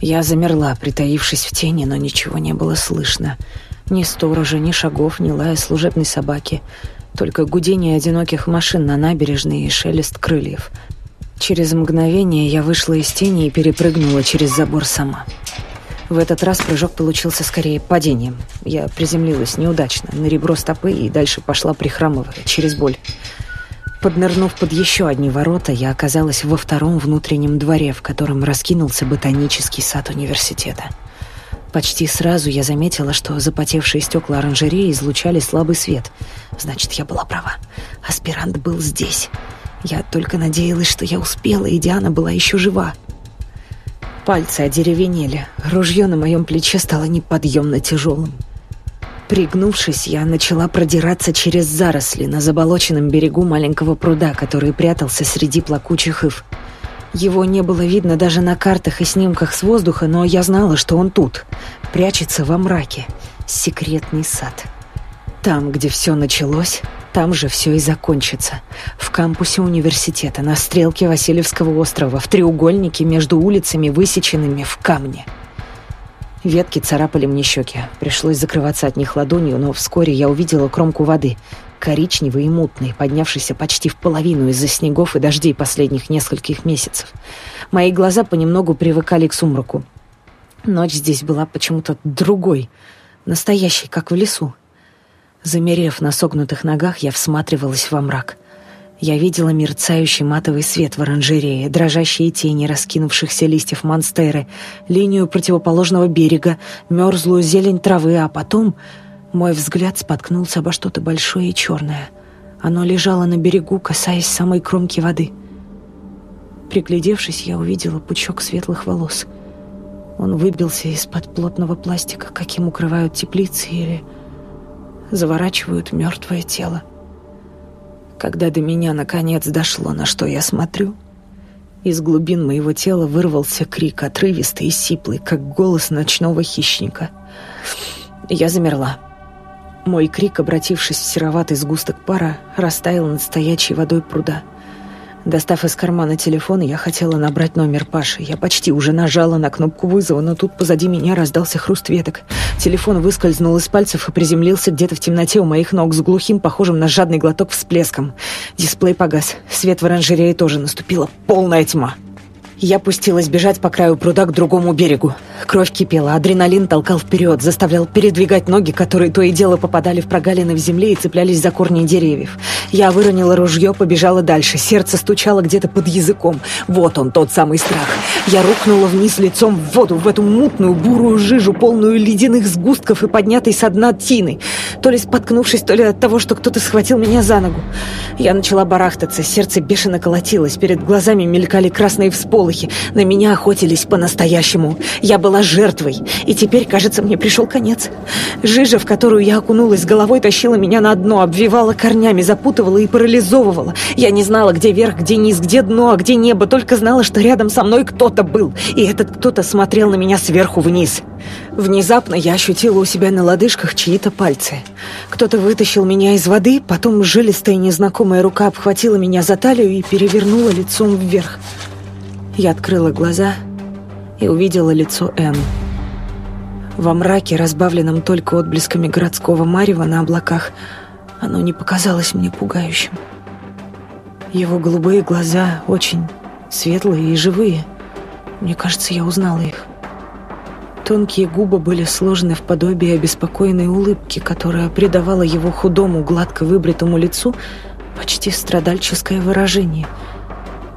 Я замерла, притаившись в тени, но ничего не было слышно. Ни сторожа, ни шагов, ни лая служебной собаки — только гудение одиноких машин на набережной и шелест крыльев. Через мгновение я вышла из тени и перепрыгнула через забор сама. В этот раз прыжок получился скорее падением. Я приземлилась неудачно, на ребро стопы и дальше пошла прихрамывая, через боль. Поднырнув под еще одни ворота, я оказалась во втором внутреннем дворе, в котором раскинулся ботанический сад университета. Почти сразу я заметила, что запотевшие стекла оранжереи излучали слабый свет. Значит, я была права. Аспирант был здесь. Я только надеялась, что я успела, и Диана была еще жива. Пальцы одеревенели. Ружье на моем плече стало неподъемно тяжелым. Пригнувшись, я начала продираться через заросли на заболоченном берегу маленького пруда, который прятался среди плакучих ив. Его не было видно даже на картах и снимках с воздуха, но я знала, что он тут, прячется во мраке. Секретный сад. Там, где все началось, там же все и закончится. В кампусе университета, на стрелке Васильевского острова, в треугольнике между улицами, высеченными в камне. Ветки царапали мне щеки. Пришлось закрываться от них ладонью, но вскоре я увидела кромку воды коричневый и мутный, поднявшийся почти в половину из-за снегов и дождей последних нескольких месяцев. Мои глаза понемногу привыкали к сумраку. Ночь здесь была почему-то другой, настоящей, как в лесу. Замерев на согнутых ногах, я всматривалась во мрак. Я видела мерцающий матовый свет в оранжерее, дрожащие тени раскинувшихся листьев монстеры, линию противоположного берега, мерзлую зелень травы, а потом Мой взгляд споткнулся обо что-то большое и черное. Оно лежало на берегу, касаясь самой кромки воды. Приглядевшись, я увидела пучок светлых волос. Он выбился из-под плотного пластика, каким укрывают теплицы или заворачивают мертвое тело. Когда до меня наконец дошло, на что я смотрю, из глубин моего тела вырвался крик, отрывистый и сиплый, как голос ночного хищника. Я замерла. Мой крик, обратившись в сероватый сгусток пара, растаял над стоячей водой пруда — Достав из кармана телефон, я хотела набрать номер Паши. Я почти уже нажала на кнопку вызова, но тут позади меня раздался хруст веток. Телефон выскользнул из пальцев и приземлился где-то в темноте у моих ног с глухим, похожим на жадный глоток всплеском. Дисплей погас. Свет в оранжерее тоже наступила полная тьма. Я пустилась бежать по краю пруда к другому берегу. Кровь кипела, адреналин толкал вперед, заставлял передвигать ноги, которые то и дело попадали в прогалины в земле и цеплялись за корни деревьев. Я выронила ружье, побежала дальше. Сердце стучало где-то под языком. Вот он, тот самый страх. Я рухнула вниз лицом в воду, в эту мутную, бурую жижу, полную ледяных сгустков и поднятой со дна тины. То ли споткнувшись, то ли от того, что кто-то схватил меня за ногу. Я начала барахтаться, сердце бешено колотилось, перед глазами мелькали красные всполохи. На меня охотились по-настоящему. Я была жертвой, и теперь, кажется, мне пришел конец. Жижа, в которую я окунулась головой, тащила меня на дно, обвивала корнями, запутывала и парализовывала. Я не знала, где верх, где низ, где дно, а где небо, только знала, что рядом со мной кто-то был, и этот кто-то смотрел на меня сверху вниз. Внезапно я ощутила у себя на лодыжках чьи-то пальцы. Кто-то вытащил меня из воды, потом жилистая незнакомая рука обхватила меня за талию и перевернула лицом вверх. Я открыла глаза и увидела лицо Энн. Во мраке, разбавленном только отблесками городского марева на облаках, оно не показалось мне пугающим. Его голубые глаза очень светлые и живые. Мне кажется, я узнала их. Тонкие губы были сложены в подобие обеспокоенной улыбки, которая придавала его худому, гладко выбритому лицу почти страдальческое выражение.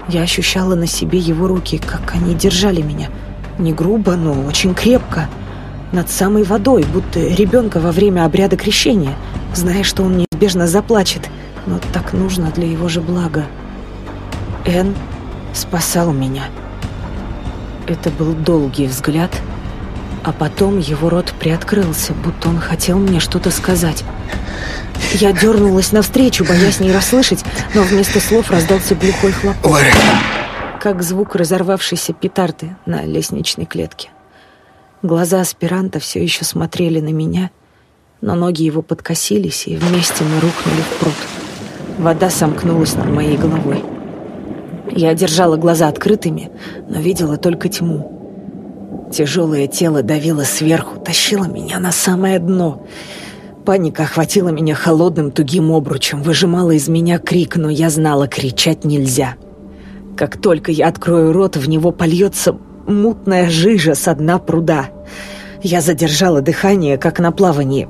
Я ощущала на себе его руки, как они держали меня. Не грубо, но очень крепко. Над самой водой, будто ребенка во время обряда крещения, зная, что он неизбежно заплачет, но так нужно для его же блага. Эн спасал меня. Это был долгий взгляд — а потом его рот приоткрылся, будто он хотел мне что-то сказать. Я дернулась навстречу, боясь не расслышать, но вместо слов раздался глухой хлопок. Ларри. Как звук разорвавшейся петарды на лестничной клетке. Глаза аспиранта все еще смотрели на меня, но ноги его подкосились, и вместе мы рухнули в пруд. Вода сомкнулась над моей головой. Я держала глаза открытыми, но видела только тьму. Тяжелое тело давило сверху, тащило меня на самое дно. Паника охватила меня холодным тугим обручем, выжимала из меня крик, но я знала, кричать нельзя. Как только я открою рот, в него польется мутная жижа со дна пруда. Я задержала дыхание, как на плавании.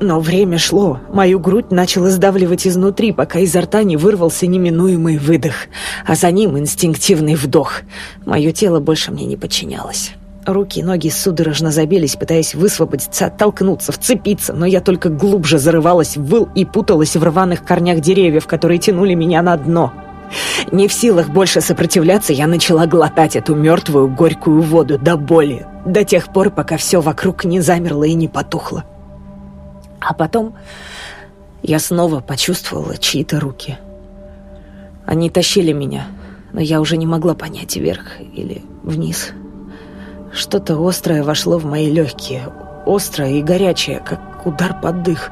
Но время шло, мою грудь начала сдавливать изнутри, пока изо рта не вырвался неминуемый выдох, а за ним инстинктивный вдох. Мое тело больше мне не подчинялось. Руки и ноги судорожно забились, пытаясь высвободиться, оттолкнуться, вцепиться, но я только глубже зарывалась выл и путалась в рваных корнях деревьев, которые тянули меня на дно. Не в силах больше сопротивляться, я начала глотать эту мертвую горькую воду до боли, до тех пор, пока все вокруг не замерло и не потухло. А потом я снова почувствовала чьи-то руки. Они тащили меня, но я уже не могла понять, вверх или вниз. Что-то острое вошло в мои легкие. Острое и горячее, как удар под дых.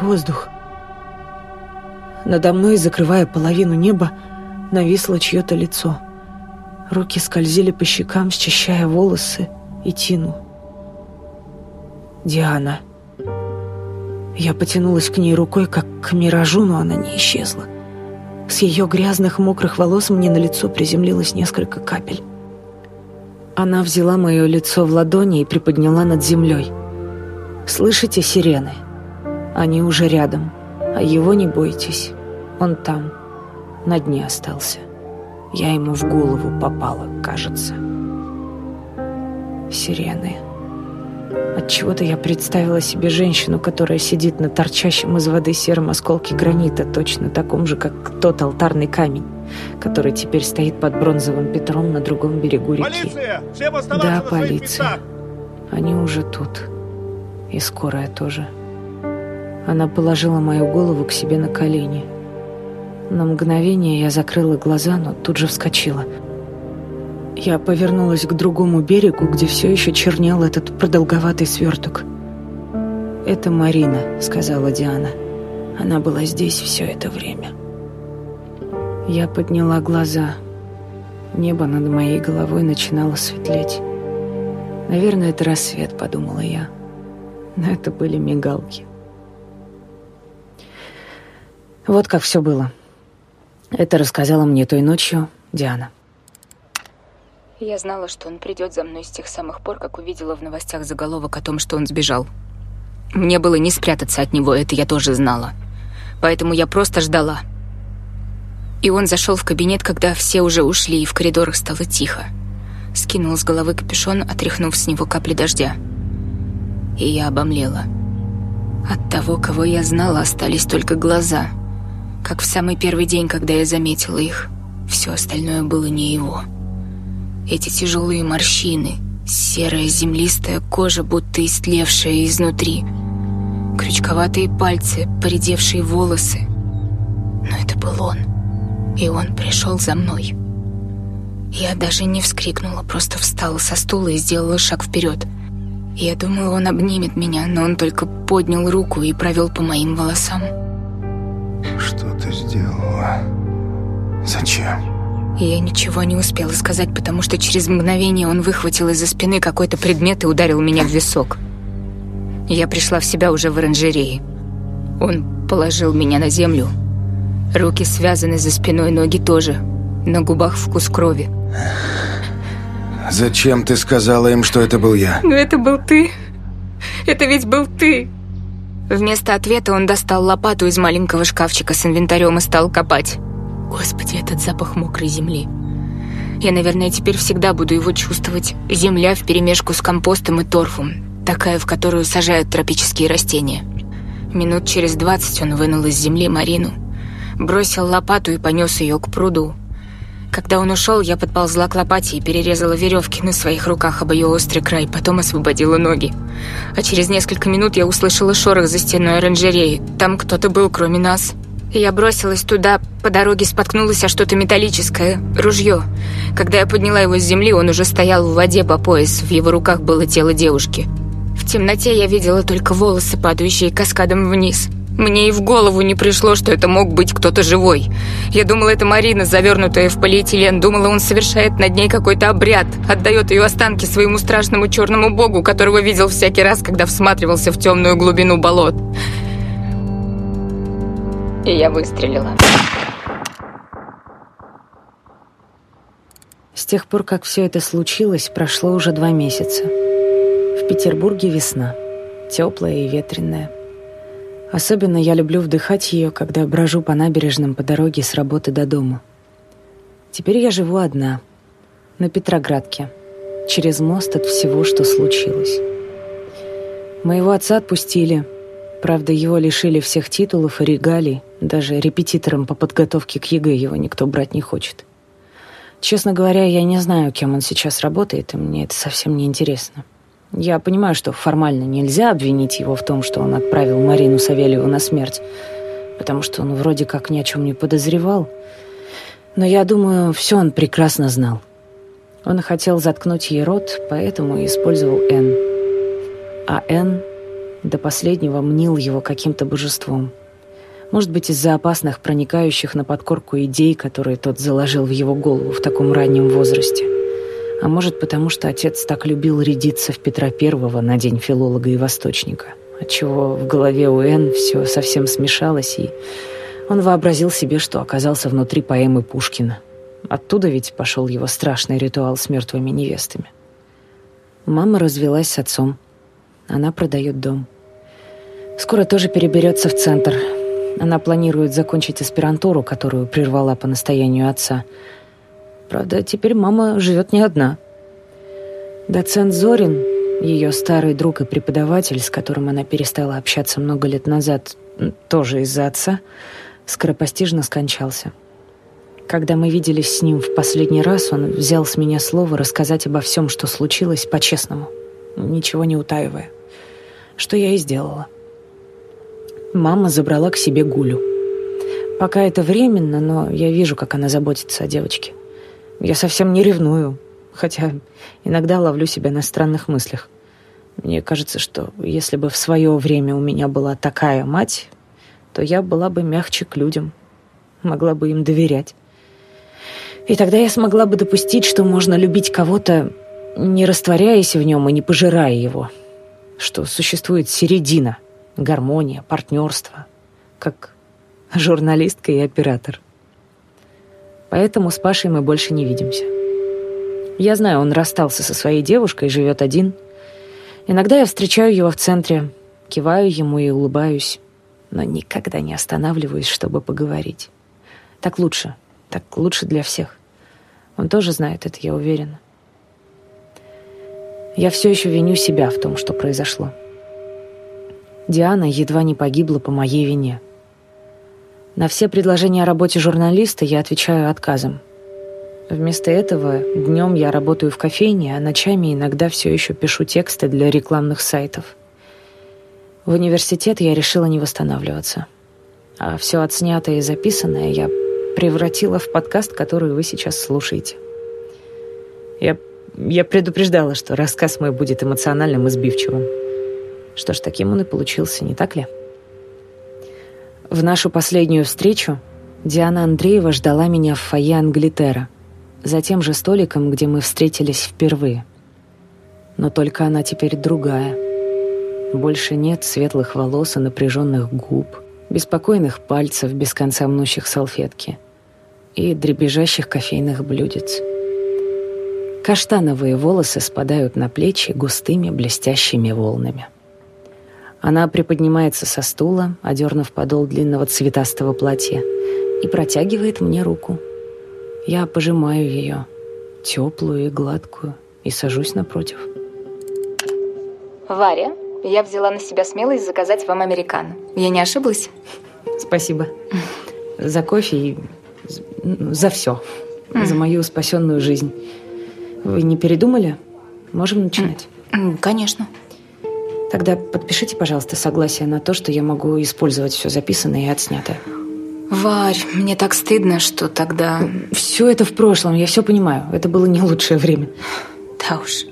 Воздух. Надо мной, закрывая половину неба, нависло чье-то лицо. Руки скользили по щекам, счищая волосы и тину. Диана. Я потянулась к ней рукой, как к миражу, но она не исчезла. С ее грязных мокрых волос мне на лицо приземлилось несколько капель. Она взяла мое лицо в ладони и приподняла над землей. «Слышите сирены? Они уже рядом. А его не бойтесь. Он там, на дне остался. Я ему в голову попала, кажется. Сирены. Отчего-то я представила себе женщину, которая сидит на торчащем из воды сером осколке гранита, точно таком же, как тот алтарный камень, который теперь стоит под бронзовым Петром на другом берегу реки. Полиция! Всем Да, полиция. Они уже тут. И скорая тоже. Она положила мою голову к себе на колени. На мгновение я закрыла глаза, но тут же вскочила. Я повернулась к другому берегу, где все еще чернел этот продолговатый сверток. «Это Марина», — сказала Диана. «Она была здесь все это время». Я подняла глаза. Небо над моей головой начинало светлеть. «Наверное, это рассвет», — подумала я. Но это были мигалки. Вот как все было. Это рассказала мне той ночью Диана. Я знала, что он придет за мной с тех самых пор, как увидела в новостях заголовок о том, что он сбежал. Мне было не спрятаться от него, это я тоже знала. Поэтому я просто ждала. И он зашел в кабинет, когда все уже ушли, и в коридорах стало тихо. Скинул с головы капюшон, отряхнув с него капли дождя. И я обомлела. От того, кого я знала, остались только глаза — как в самый первый день, когда я заметила их. Все остальное было не его. Эти тяжелые морщины, серая землистая кожа, будто истлевшая изнутри, крючковатые пальцы, поредевшие волосы. Но это был он, и он пришел за мной. Я даже не вскрикнула, просто встала со стула и сделала шаг вперед. Я думала, он обнимет меня, но он только поднял руку и провел по моим волосам. Что ты сделала? Зачем? Я ничего не успела сказать, потому что через мгновение он выхватил из-за спины какой-то предмет и ударил меня в висок. Я пришла в себя уже в оранжерее. Он положил меня на землю. Руки связаны за спиной, ноги тоже. На губах вкус крови. Зачем ты сказала им, что это был я? Но это был ты. Это ведь был ты. Вместо ответа он достал лопату из маленького шкафчика с инвентарем и стал копать. Господи, этот запах мокрой земли. Я, наверное, теперь всегда буду его чувствовать. Земля вперемешку с компостом и торфом. Такая, в которую сажают тропические растения. Минут через двадцать он вынул из земли Марину, бросил лопату и понес ее к пруду. Когда он ушел, я подползла к лопате и перерезала веревки на своих руках об ее острый край, потом освободила ноги. А через несколько минут я услышала шорох за стеной оранжереи. Там кто-то был, кроме нас. Я бросилась туда, по дороге споткнулась о что-то металлическое, ружье. Когда я подняла его с земли, он уже стоял в воде по пояс, в его руках было тело девушки. В темноте я видела только волосы, падающие каскадом вниз. Мне и в голову не пришло, что это мог быть кто-то живой. Я думала, это Марина, завернутая в полиэтилен. Думала, он совершает над ней какой-то обряд. Отдает ее останки своему страшному черному богу, которого видел всякий раз, когда всматривался в темную глубину болот. И я выстрелила. С тех пор, как все это случилось, прошло уже два месяца. В Петербурге весна. Теплая и ветреная. Особенно я люблю вдыхать ее, когда брожу по набережным по дороге с работы до дома. Теперь я живу одна, на Петроградке, через мост от всего, что случилось. Моего отца отпустили. Правда, его лишили всех титулов и регалий. Даже репетитором по подготовке к ЕГЭ его никто брать не хочет. Честно говоря, я не знаю, кем он сейчас работает, и мне это совсем не интересно. Я понимаю, что формально нельзя обвинить его в том, что он отправил Марину Савельеву на смерть, потому что он вроде как ни о чем не подозревал. Но я думаю, все он прекрасно знал. Он хотел заткнуть ей рот, поэтому использовал Н. А Н до последнего мнил его каким-то божеством. Может быть, из-за опасных, проникающих на подкорку идей, которые тот заложил в его голову в таком раннем возрасте. А может, потому что отец так любил рядиться в Петра Первого на День филолога и восточника, отчего в голове у Н все совсем смешалось, и он вообразил себе, что оказался внутри поэмы Пушкина. Оттуда ведь пошел его страшный ритуал с мертвыми невестами. Мама развелась с отцом. Она продает дом. Скоро тоже переберется в центр. Она планирует закончить аспирантуру, которую прервала по настоянию отца – Правда, теперь мама живет не одна. Доцент Зорин, Ее старый друг и преподаватель, с которым она перестала общаться много лет назад, тоже из-за отца, скоропостижно скончался. Когда мы виделись с ним в последний раз, он взял с меня слово рассказать обо всем, что случилось, по-честному, ничего не утаивая. Что я и сделала. Мама забрала к себе Гулю. Пока это временно, но я вижу, как она заботится о девочке. Я совсем не ревную, хотя иногда ловлю себя на странных мыслях. Мне кажется, что если бы в свое время у меня была такая мать, то я была бы мягче к людям, могла бы им доверять. И тогда я смогла бы допустить, что можно любить кого-то, не растворяясь в нем и не пожирая его. Что существует середина, гармония, партнерство, как журналистка и оператор. Поэтому с Пашей мы больше не видимся. Я знаю, он расстался со своей девушкой и живет один. Иногда я встречаю его в центре, киваю ему и улыбаюсь, но никогда не останавливаюсь, чтобы поговорить. Так лучше, так лучше для всех. Он тоже знает это, я уверена. Я все еще виню себя в том, что произошло. Диана едва не погибла по моей вине. На все предложения о работе журналиста я отвечаю отказом. Вместо этого днем я работаю в кофейне, а ночами иногда все еще пишу тексты для рекламных сайтов. В университет я решила не восстанавливаться. А все отснятое и записанное я превратила в подкаст, который вы сейчас слушаете. Я, я предупреждала, что рассказ мой будет эмоциональным и сбивчивым. Что ж, таким он и получился, не так ли? В нашу последнюю встречу Диана Андреева ждала меня в фойе Англитера, за тем же столиком, где мы встретились впервые. Но только она теперь другая. Больше нет светлых волос и напряженных губ, беспокойных пальцев, без конца мнущих салфетки — и дребезжащих кофейных блюдец. Каштановые волосы спадают на плечи густыми блестящими волнами. Она приподнимается со стула, одернув подол длинного цветастого платья, и протягивает мне руку. Я пожимаю ее, теплую и гладкую, и сажусь напротив. Варя, я взяла на себя смелость заказать вам американо. Я не ошиблась? Спасибо. За кофе и за все. За мою спасенную жизнь. Вы не передумали? Можем начинать? Конечно. Тогда подпишите, пожалуйста, согласие на то, что я могу использовать все записанное и отснятое. Варь, мне так стыдно, что тогда... Все это в прошлом, я все понимаю. Это было не лучшее время. Да уж.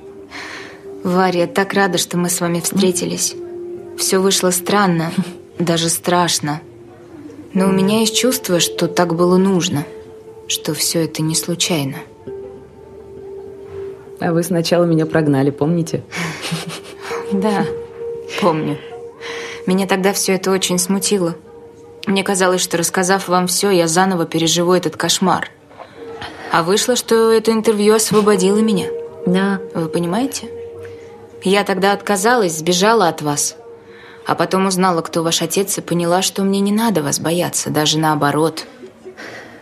Варя, я так рада, что мы с вами встретились. Все вышло странно, даже страшно. Но у меня есть чувство, что так было нужно, что все это не случайно. А вы сначала меня прогнали, помните? Да, помню. Меня тогда все это очень смутило. Мне казалось, что рассказав вам все, я заново переживу этот кошмар. А вышло, что это интервью освободило меня. Да. Вы понимаете? Я тогда отказалась, сбежала от вас. А потом узнала, кто ваш отец, и поняла, что мне не надо вас бояться, даже наоборот.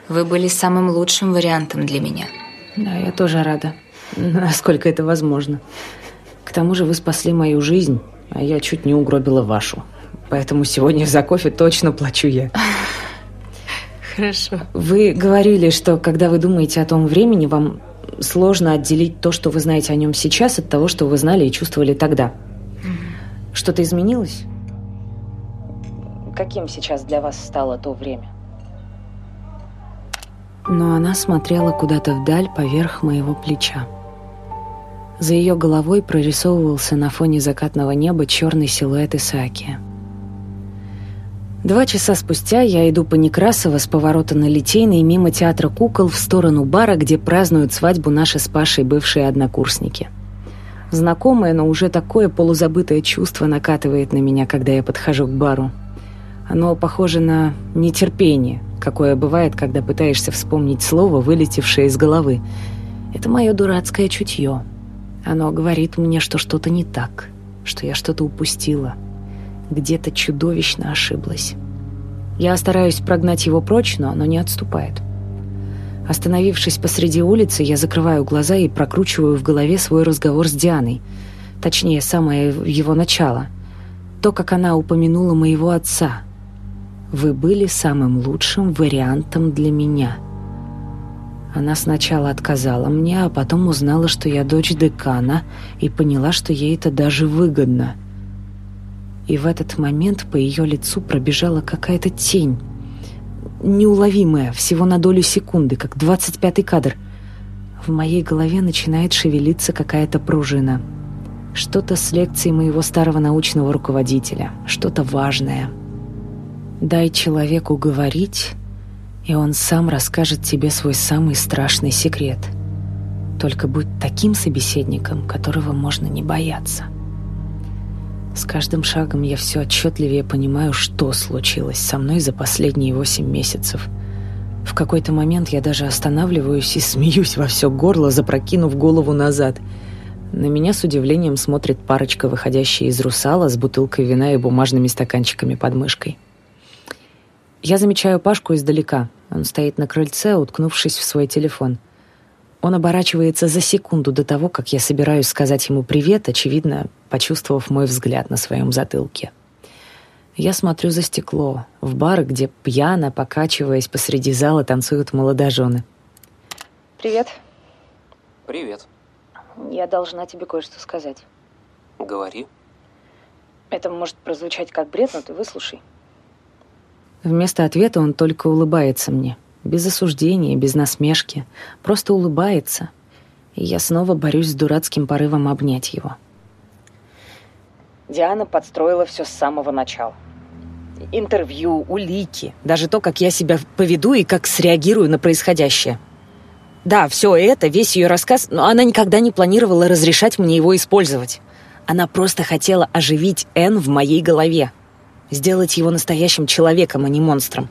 Вы были самым лучшим вариантом для меня. Да, я тоже рада, насколько это возможно. К тому же вы спасли мою жизнь, а я чуть не угробила вашу. Поэтому сегодня за кофе точно плачу я. Хорошо. Вы говорили, что когда вы думаете о том времени, вам сложно отделить то, что вы знаете о нем сейчас, от того, что вы знали и чувствовали тогда. Что-то изменилось? Каким сейчас для вас стало то время? Но она смотрела куда-то вдаль поверх моего плеча. За ее головой прорисовывался на фоне закатного неба черный силуэт Исаакия. Два часа спустя я иду по Некрасово с поворота на Литейный мимо театра кукол в сторону бара, где празднуют свадьбу наши с Пашей бывшие однокурсники. Знакомое, но уже такое полузабытое чувство накатывает на меня, когда я подхожу к бару. Оно похоже на нетерпение, какое бывает, когда пытаешься вспомнить слово, вылетевшее из головы. Это мое дурацкое чутье. Оно говорит мне, что что-то не так, что я что-то упустила, где-то чудовищно ошиблась. Я стараюсь прогнать его прочь, но оно не отступает. Остановившись посреди улицы, я закрываю глаза и прокручиваю в голове свой разговор с Дианой. Точнее, самое его начало. То, как она упомянула моего отца. Вы были самым лучшим вариантом для меня. Она сначала отказала мне, а потом узнала, что я дочь декана, и поняла, что ей это даже выгодно. И в этот момент по ее лицу пробежала какая-то тень. Неуловимая, всего на долю секунды, как двадцать пятый кадр. В моей голове начинает шевелиться какая-то пружина. Что-то с лекции моего старого научного руководителя, что-то важное. Дай человеку говорить, и он сам расскажет тебе свой самый страшный секрет. Только будь таким собеседником, которого можно не бояться. С каждым шагом я все отчетливее понимаю, что случилось со мной за последние восемь месяцев. В какой-то момент я даже останавливаюсь и смеюсь во все горло, запрокинув голову назад. На меня с удивлением смотрит парочка, выходящая из русала с бутылкой вина и бумажными стаканчиками под мышкой. Я замечаю Пашку издалека. Он стоит на крыльце, уткнувшись в свой телефон. Он оборачивается за секунду до того, как я собираюсь сказать ему привет, очевидно, почувствовав мой взгляд на своем затылке. Я смотрю за стекло, в бар, где пьяно, покачиваясь посреди зала, танцуют молодожены. «Привет». «Привет». «Я должна тебе кое-что сказать». «Говори». Это может прозвучать как бред, но ты выслушай. Вместо ответа он только улыбается мне. Без осуждения, без насмешки. Просто улыбается. И я снова борюсь с дурацким порывом обнять его. Диана подстроила все с самого начала. Интервью, улики, даже то, как я себя поведу и как среагирую на происходящее. Да, все это, весь ее рассказ, но она никогда не планировала разрешать мне его использовать. Она просто хотела оживить Н в моей голове сделать его настоящим человеком, а не монстром.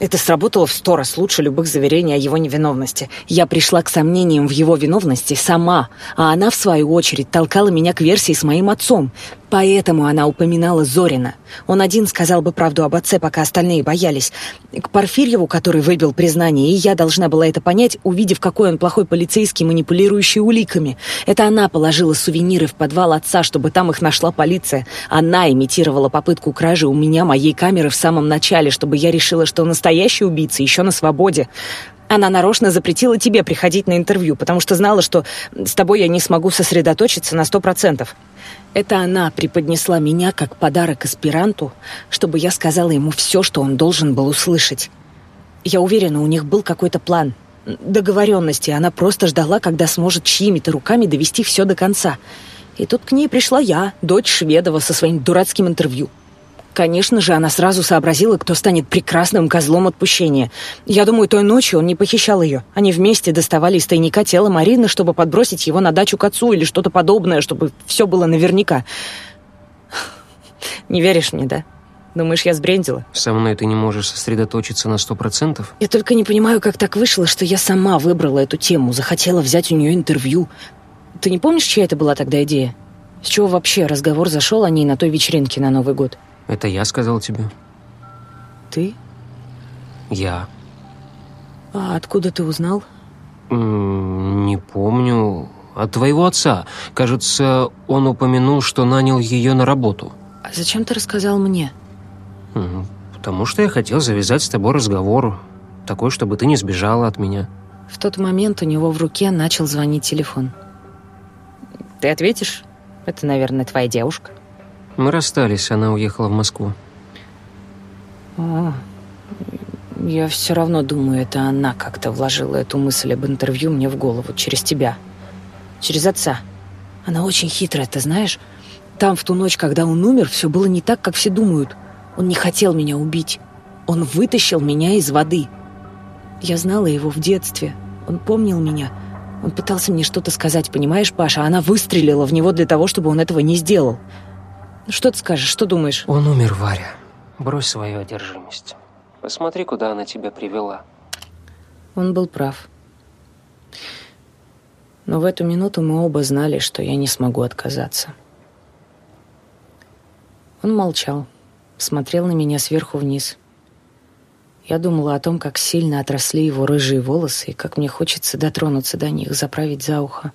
Это сработало в сто раз лучше любых заверений о его невиновности. Я пришла к сомнениям в его виновности сама, а она, в свою очередь, толкала меня к версии с моим отцом. Поэтому она упоминала Зорина. Он один сказал бы правду об отце, пока остальные боялись. К Порфирьеву, который выбил признание, и я должна была это понять, увидев, какой он плохой полицейский, манипулирующий уликами. Это она положила сувениры в подвал отца, чтобы там их нашла полиция. Она имитировала попытку кражи у меня моей камеры в самом начале, чтобы я решила, что настоящий убийца еще на свободе. Она нарочно запретила тебе приходить на интервью, потому что знала, что с тобой я не смогу сосредоточиться на сто процентов. Это она преподнесла меня как подарок аспиранту, чтобы я сказала ему все, что он должен был услышать. Я уверена, у них был какой-то план, договоренности. Она просто ждала, когда сможет чьими-то руками довести все до конца. И тут к ней пришла я, дочь Шведова, со своим дурацким интервью. Конечно же, она сразу сообразила, кто станет прекрасным козлом отпущения. Я думаю, той ночью он не похищал ее. Они вместе доставали из тайника тело Марины, чтобы подбросить его на дачу к отцу или что-то подобное, чтобы все было наверняка. Не веришь мне, да? Думаешь, я сбрендила? Со мной ты не можешь сосредоточиться на сто процентов? Я только не понимаю, как так вышло, что я сама выбрала эту тему, захотела взять у нее интервью. Ты не помнишь, чья это была тогда идея? С чего вообще разговор зашел о ней на той вечеринке на Новый год? Это я сказал тебе. Ты? Я. А откуда ты узнал? Не помню. От твоего отца. Кажется, он упомянул, что нанял ее на работу. А зачем ты рассказал мне? Потому что я хотел завязать с тобой разговор. Такой, чтобы ты не сбежала от меня. В тот момент у него в руке начал звонить телефон. Ты ответишь? Это, наверное, твоя девушка. Мы расстались, она уехала в Москву. О, я все равно думаю, это она как-то вложила эту мысль об интервью мне в голову через тебя. Через отца. Она очень хитрая, ты знаешь? Там в ту ночь, когда он умер, все было не так, как все думают. Он не хотел меня убить. Он вытащил меня из воды. Я знала его в детстве. Он помнил меня. Он пытался мне что-то сказать, понимаешь, Паша? Она выстрелила в него для того, чтобы он этого не сделал. Что ты скажешь? Что думаешь? Он умер, Варя. Брось свою одержимость. Посмотри, куда она тебя привела. Он был прав. Но в эту минуту мы оба знали, что я не смогу отказаться. Он молчал, смотрел на меня сверху вниз. Я думала о том, как сильно отросли его рыжие волосы и как мне хочется дотронуться до них, заправить за ухо.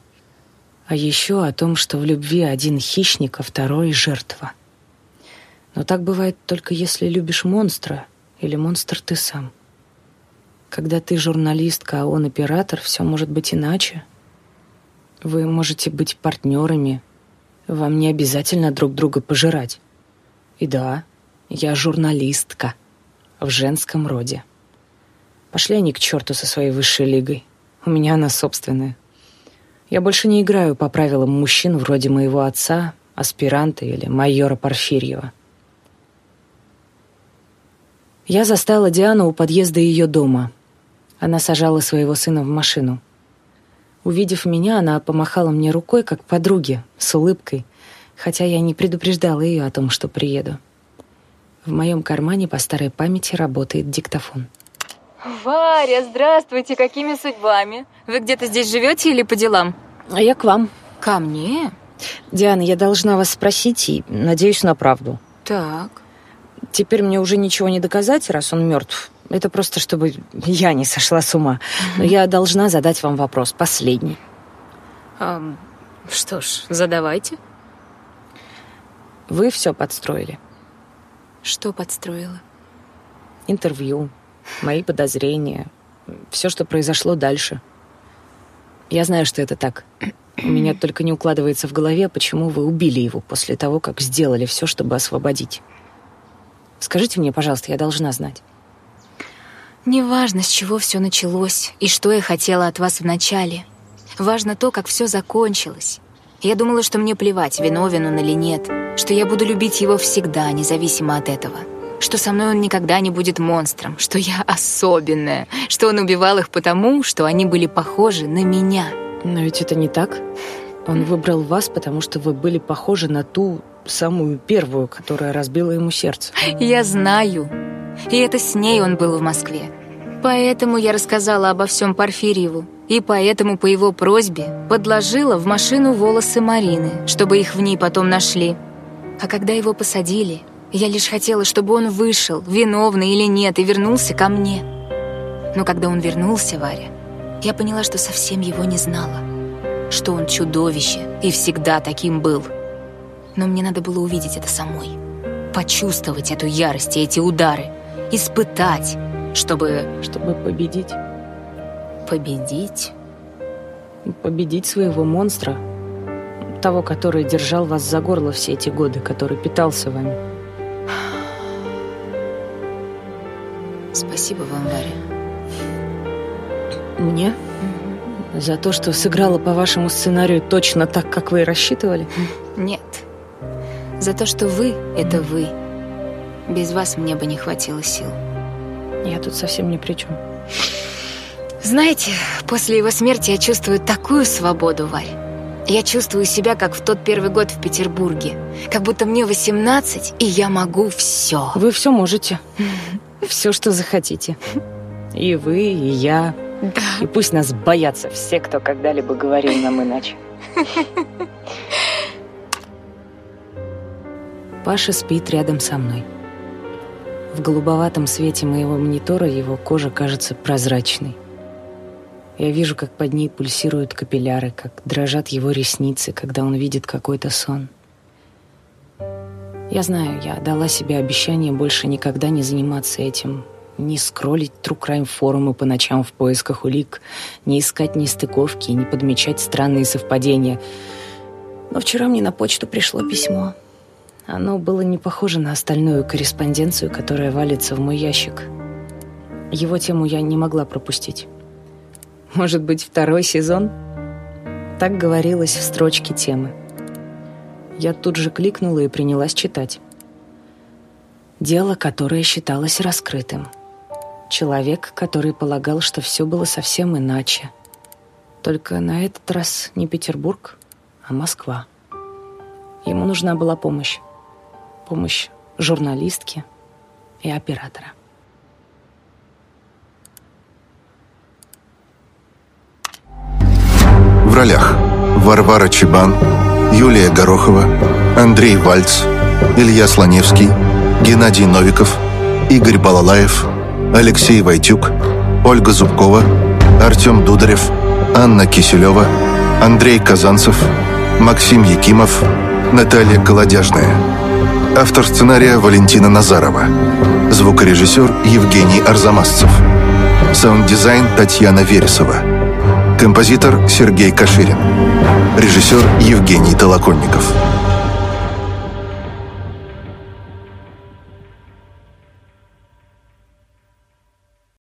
А еще о том, что в любви один хищник, а второй — жертва. Но так бывает только если любишь монстра, или монстр ты сам. Когда ты журналистка, а он оператор, все может быть иначе. Вы можете быть партнерами. Вам не обязательно друг друга пожирать. И да, я журналистка в женском роде. Пошли они к черту со своей высшей лигой. У меня она собственная. Я больше не играю по правилам мужчин вроде моего отца, аспиранта или майора Порфирьева. Я застала Диану у подъезда ее дома. Она сажала своего сына в машину. Увидев меня, она помахала мне рукой, как подруге, с улыбкой, хотя я не предупреждала ее о том, что приеду. В моем кармане по старой памяти работает диктофон. Варя, здравствуйте, какими судьбами? Вы где-то здесь живете или по делам? А я к вам. Ко мне? Диана, я должна вас спросить и надеюсь на правду. Так. Теперь мне уже ничего не доказать, раз он мертв. Это просто, чтобы я не сошла с ума. Но я должна задать вам вопрос, последний. Эм, что ж, задавайте. Вы все подстроили. Что подстроила? Интервью, мои подозрения, все, что произошло дальше. Я знаю, что это так. У меня только не укладывается в голове, почему вы убили его после того, как сделали все, чтобы освободить. Скажите мне, пожалуйста, я должна знать. Неважно, с чего все началось и что я хотела от вас вначале. Важно то, как все закончилось. Я думала, что мне плевать, виновен он или нет, что я буду любить его всегда, независимо от этого что со мной он никогда не будет монстром, что я особенная, что он убивал их потому, что они были похожи на меня. Но ведь это не так. Он выбрал вас, потому что вы были похожи на ту самую первую, которая разбила ему сердце. Я знаю. И это с ней он был в Москве. Поэтому я рассказала обо всем Порфирьеву. И поэтому по его просьбе подложила в машину волосы Марины, чтобы их в ней потом нашли. А когда его посадили, я лишь хотела, чтобы он вышел, виновный или нет, и вернулся ко мне. Но когда он вернулся, Варя, я поняла, что совсем его не знала. Что он чудовище и всегда таким был. Но мне надо было увидеть это самой. Почувствовать эту ярость и эти удары. Испытать, чтобы... Чтобы победить. Победить? Победить своего монстра. Того, который держал вас за горло все эти годы, который питался вами. Спасибо вам, Варя. Мне? За то, что сыграла по вашему сценарию точно так, как вы и рассчитывали? Нет. За то, что вы — это вы. Без вас мне бы не хватило сил. Я тут совсем ни при чем. Знаете, после его смерти я чувствую такую свободу, Варь. Я чувствую себя, как в тот первый год в Петербурге. Как будто мне 18, и я могу все. Вы все можете. Все, что захотите. И вы, и я. Да. И пусть нас боятся все, кто когда-либо говорил нам иначе. Паша спит рядом со мной. В голубоватом свете моего монитора его кожа кажется прозрачной. Я вижу, как под ней пульсируют капилляры, как дрожат его ресницы, когда он видит какой-то сон. Я знаю, я дала себе обещание больше никогда не заниматься этим, не скроллить True Crime форумы по ночам в поисках улик, не искать нестыковки и не подмечать странные совпадения. Но вчера мне на почту пришло письмо. Оно было не похоже на остальную корреспонденцию, которая валится в мой ящик. Его тему я не могла пропустить. Может быть, второй сезон? Так говорилось в строчке темы. Я тут же кликнула и принялась читать. Дело, которое считалось раскрытым. Человек, который полагал, что все было совсем иначе. Только на этот раз не Петербург, а Москва. Ему нужна была помощь. Помощь журналистки и оператора. В ролях Варвара Чебан, Юлия Горохова, Андрей Вальц, Илья Слоневский, Геннадий Новиков, Игорь Балалаев, Алексей Войтюк, Ольга Зубкова, Артем Дударев, Анна Киселева, Андрей Казанцев, Максим Якимов, Наталья Колодяжная. Автор сценария Валентина Назарова. Звукорежиссер Евгений Арзамасцев. Саунд-дизайн Татьяна Вересова. Композитор Сергей Каширин. Режиссер Евгений Толоконников.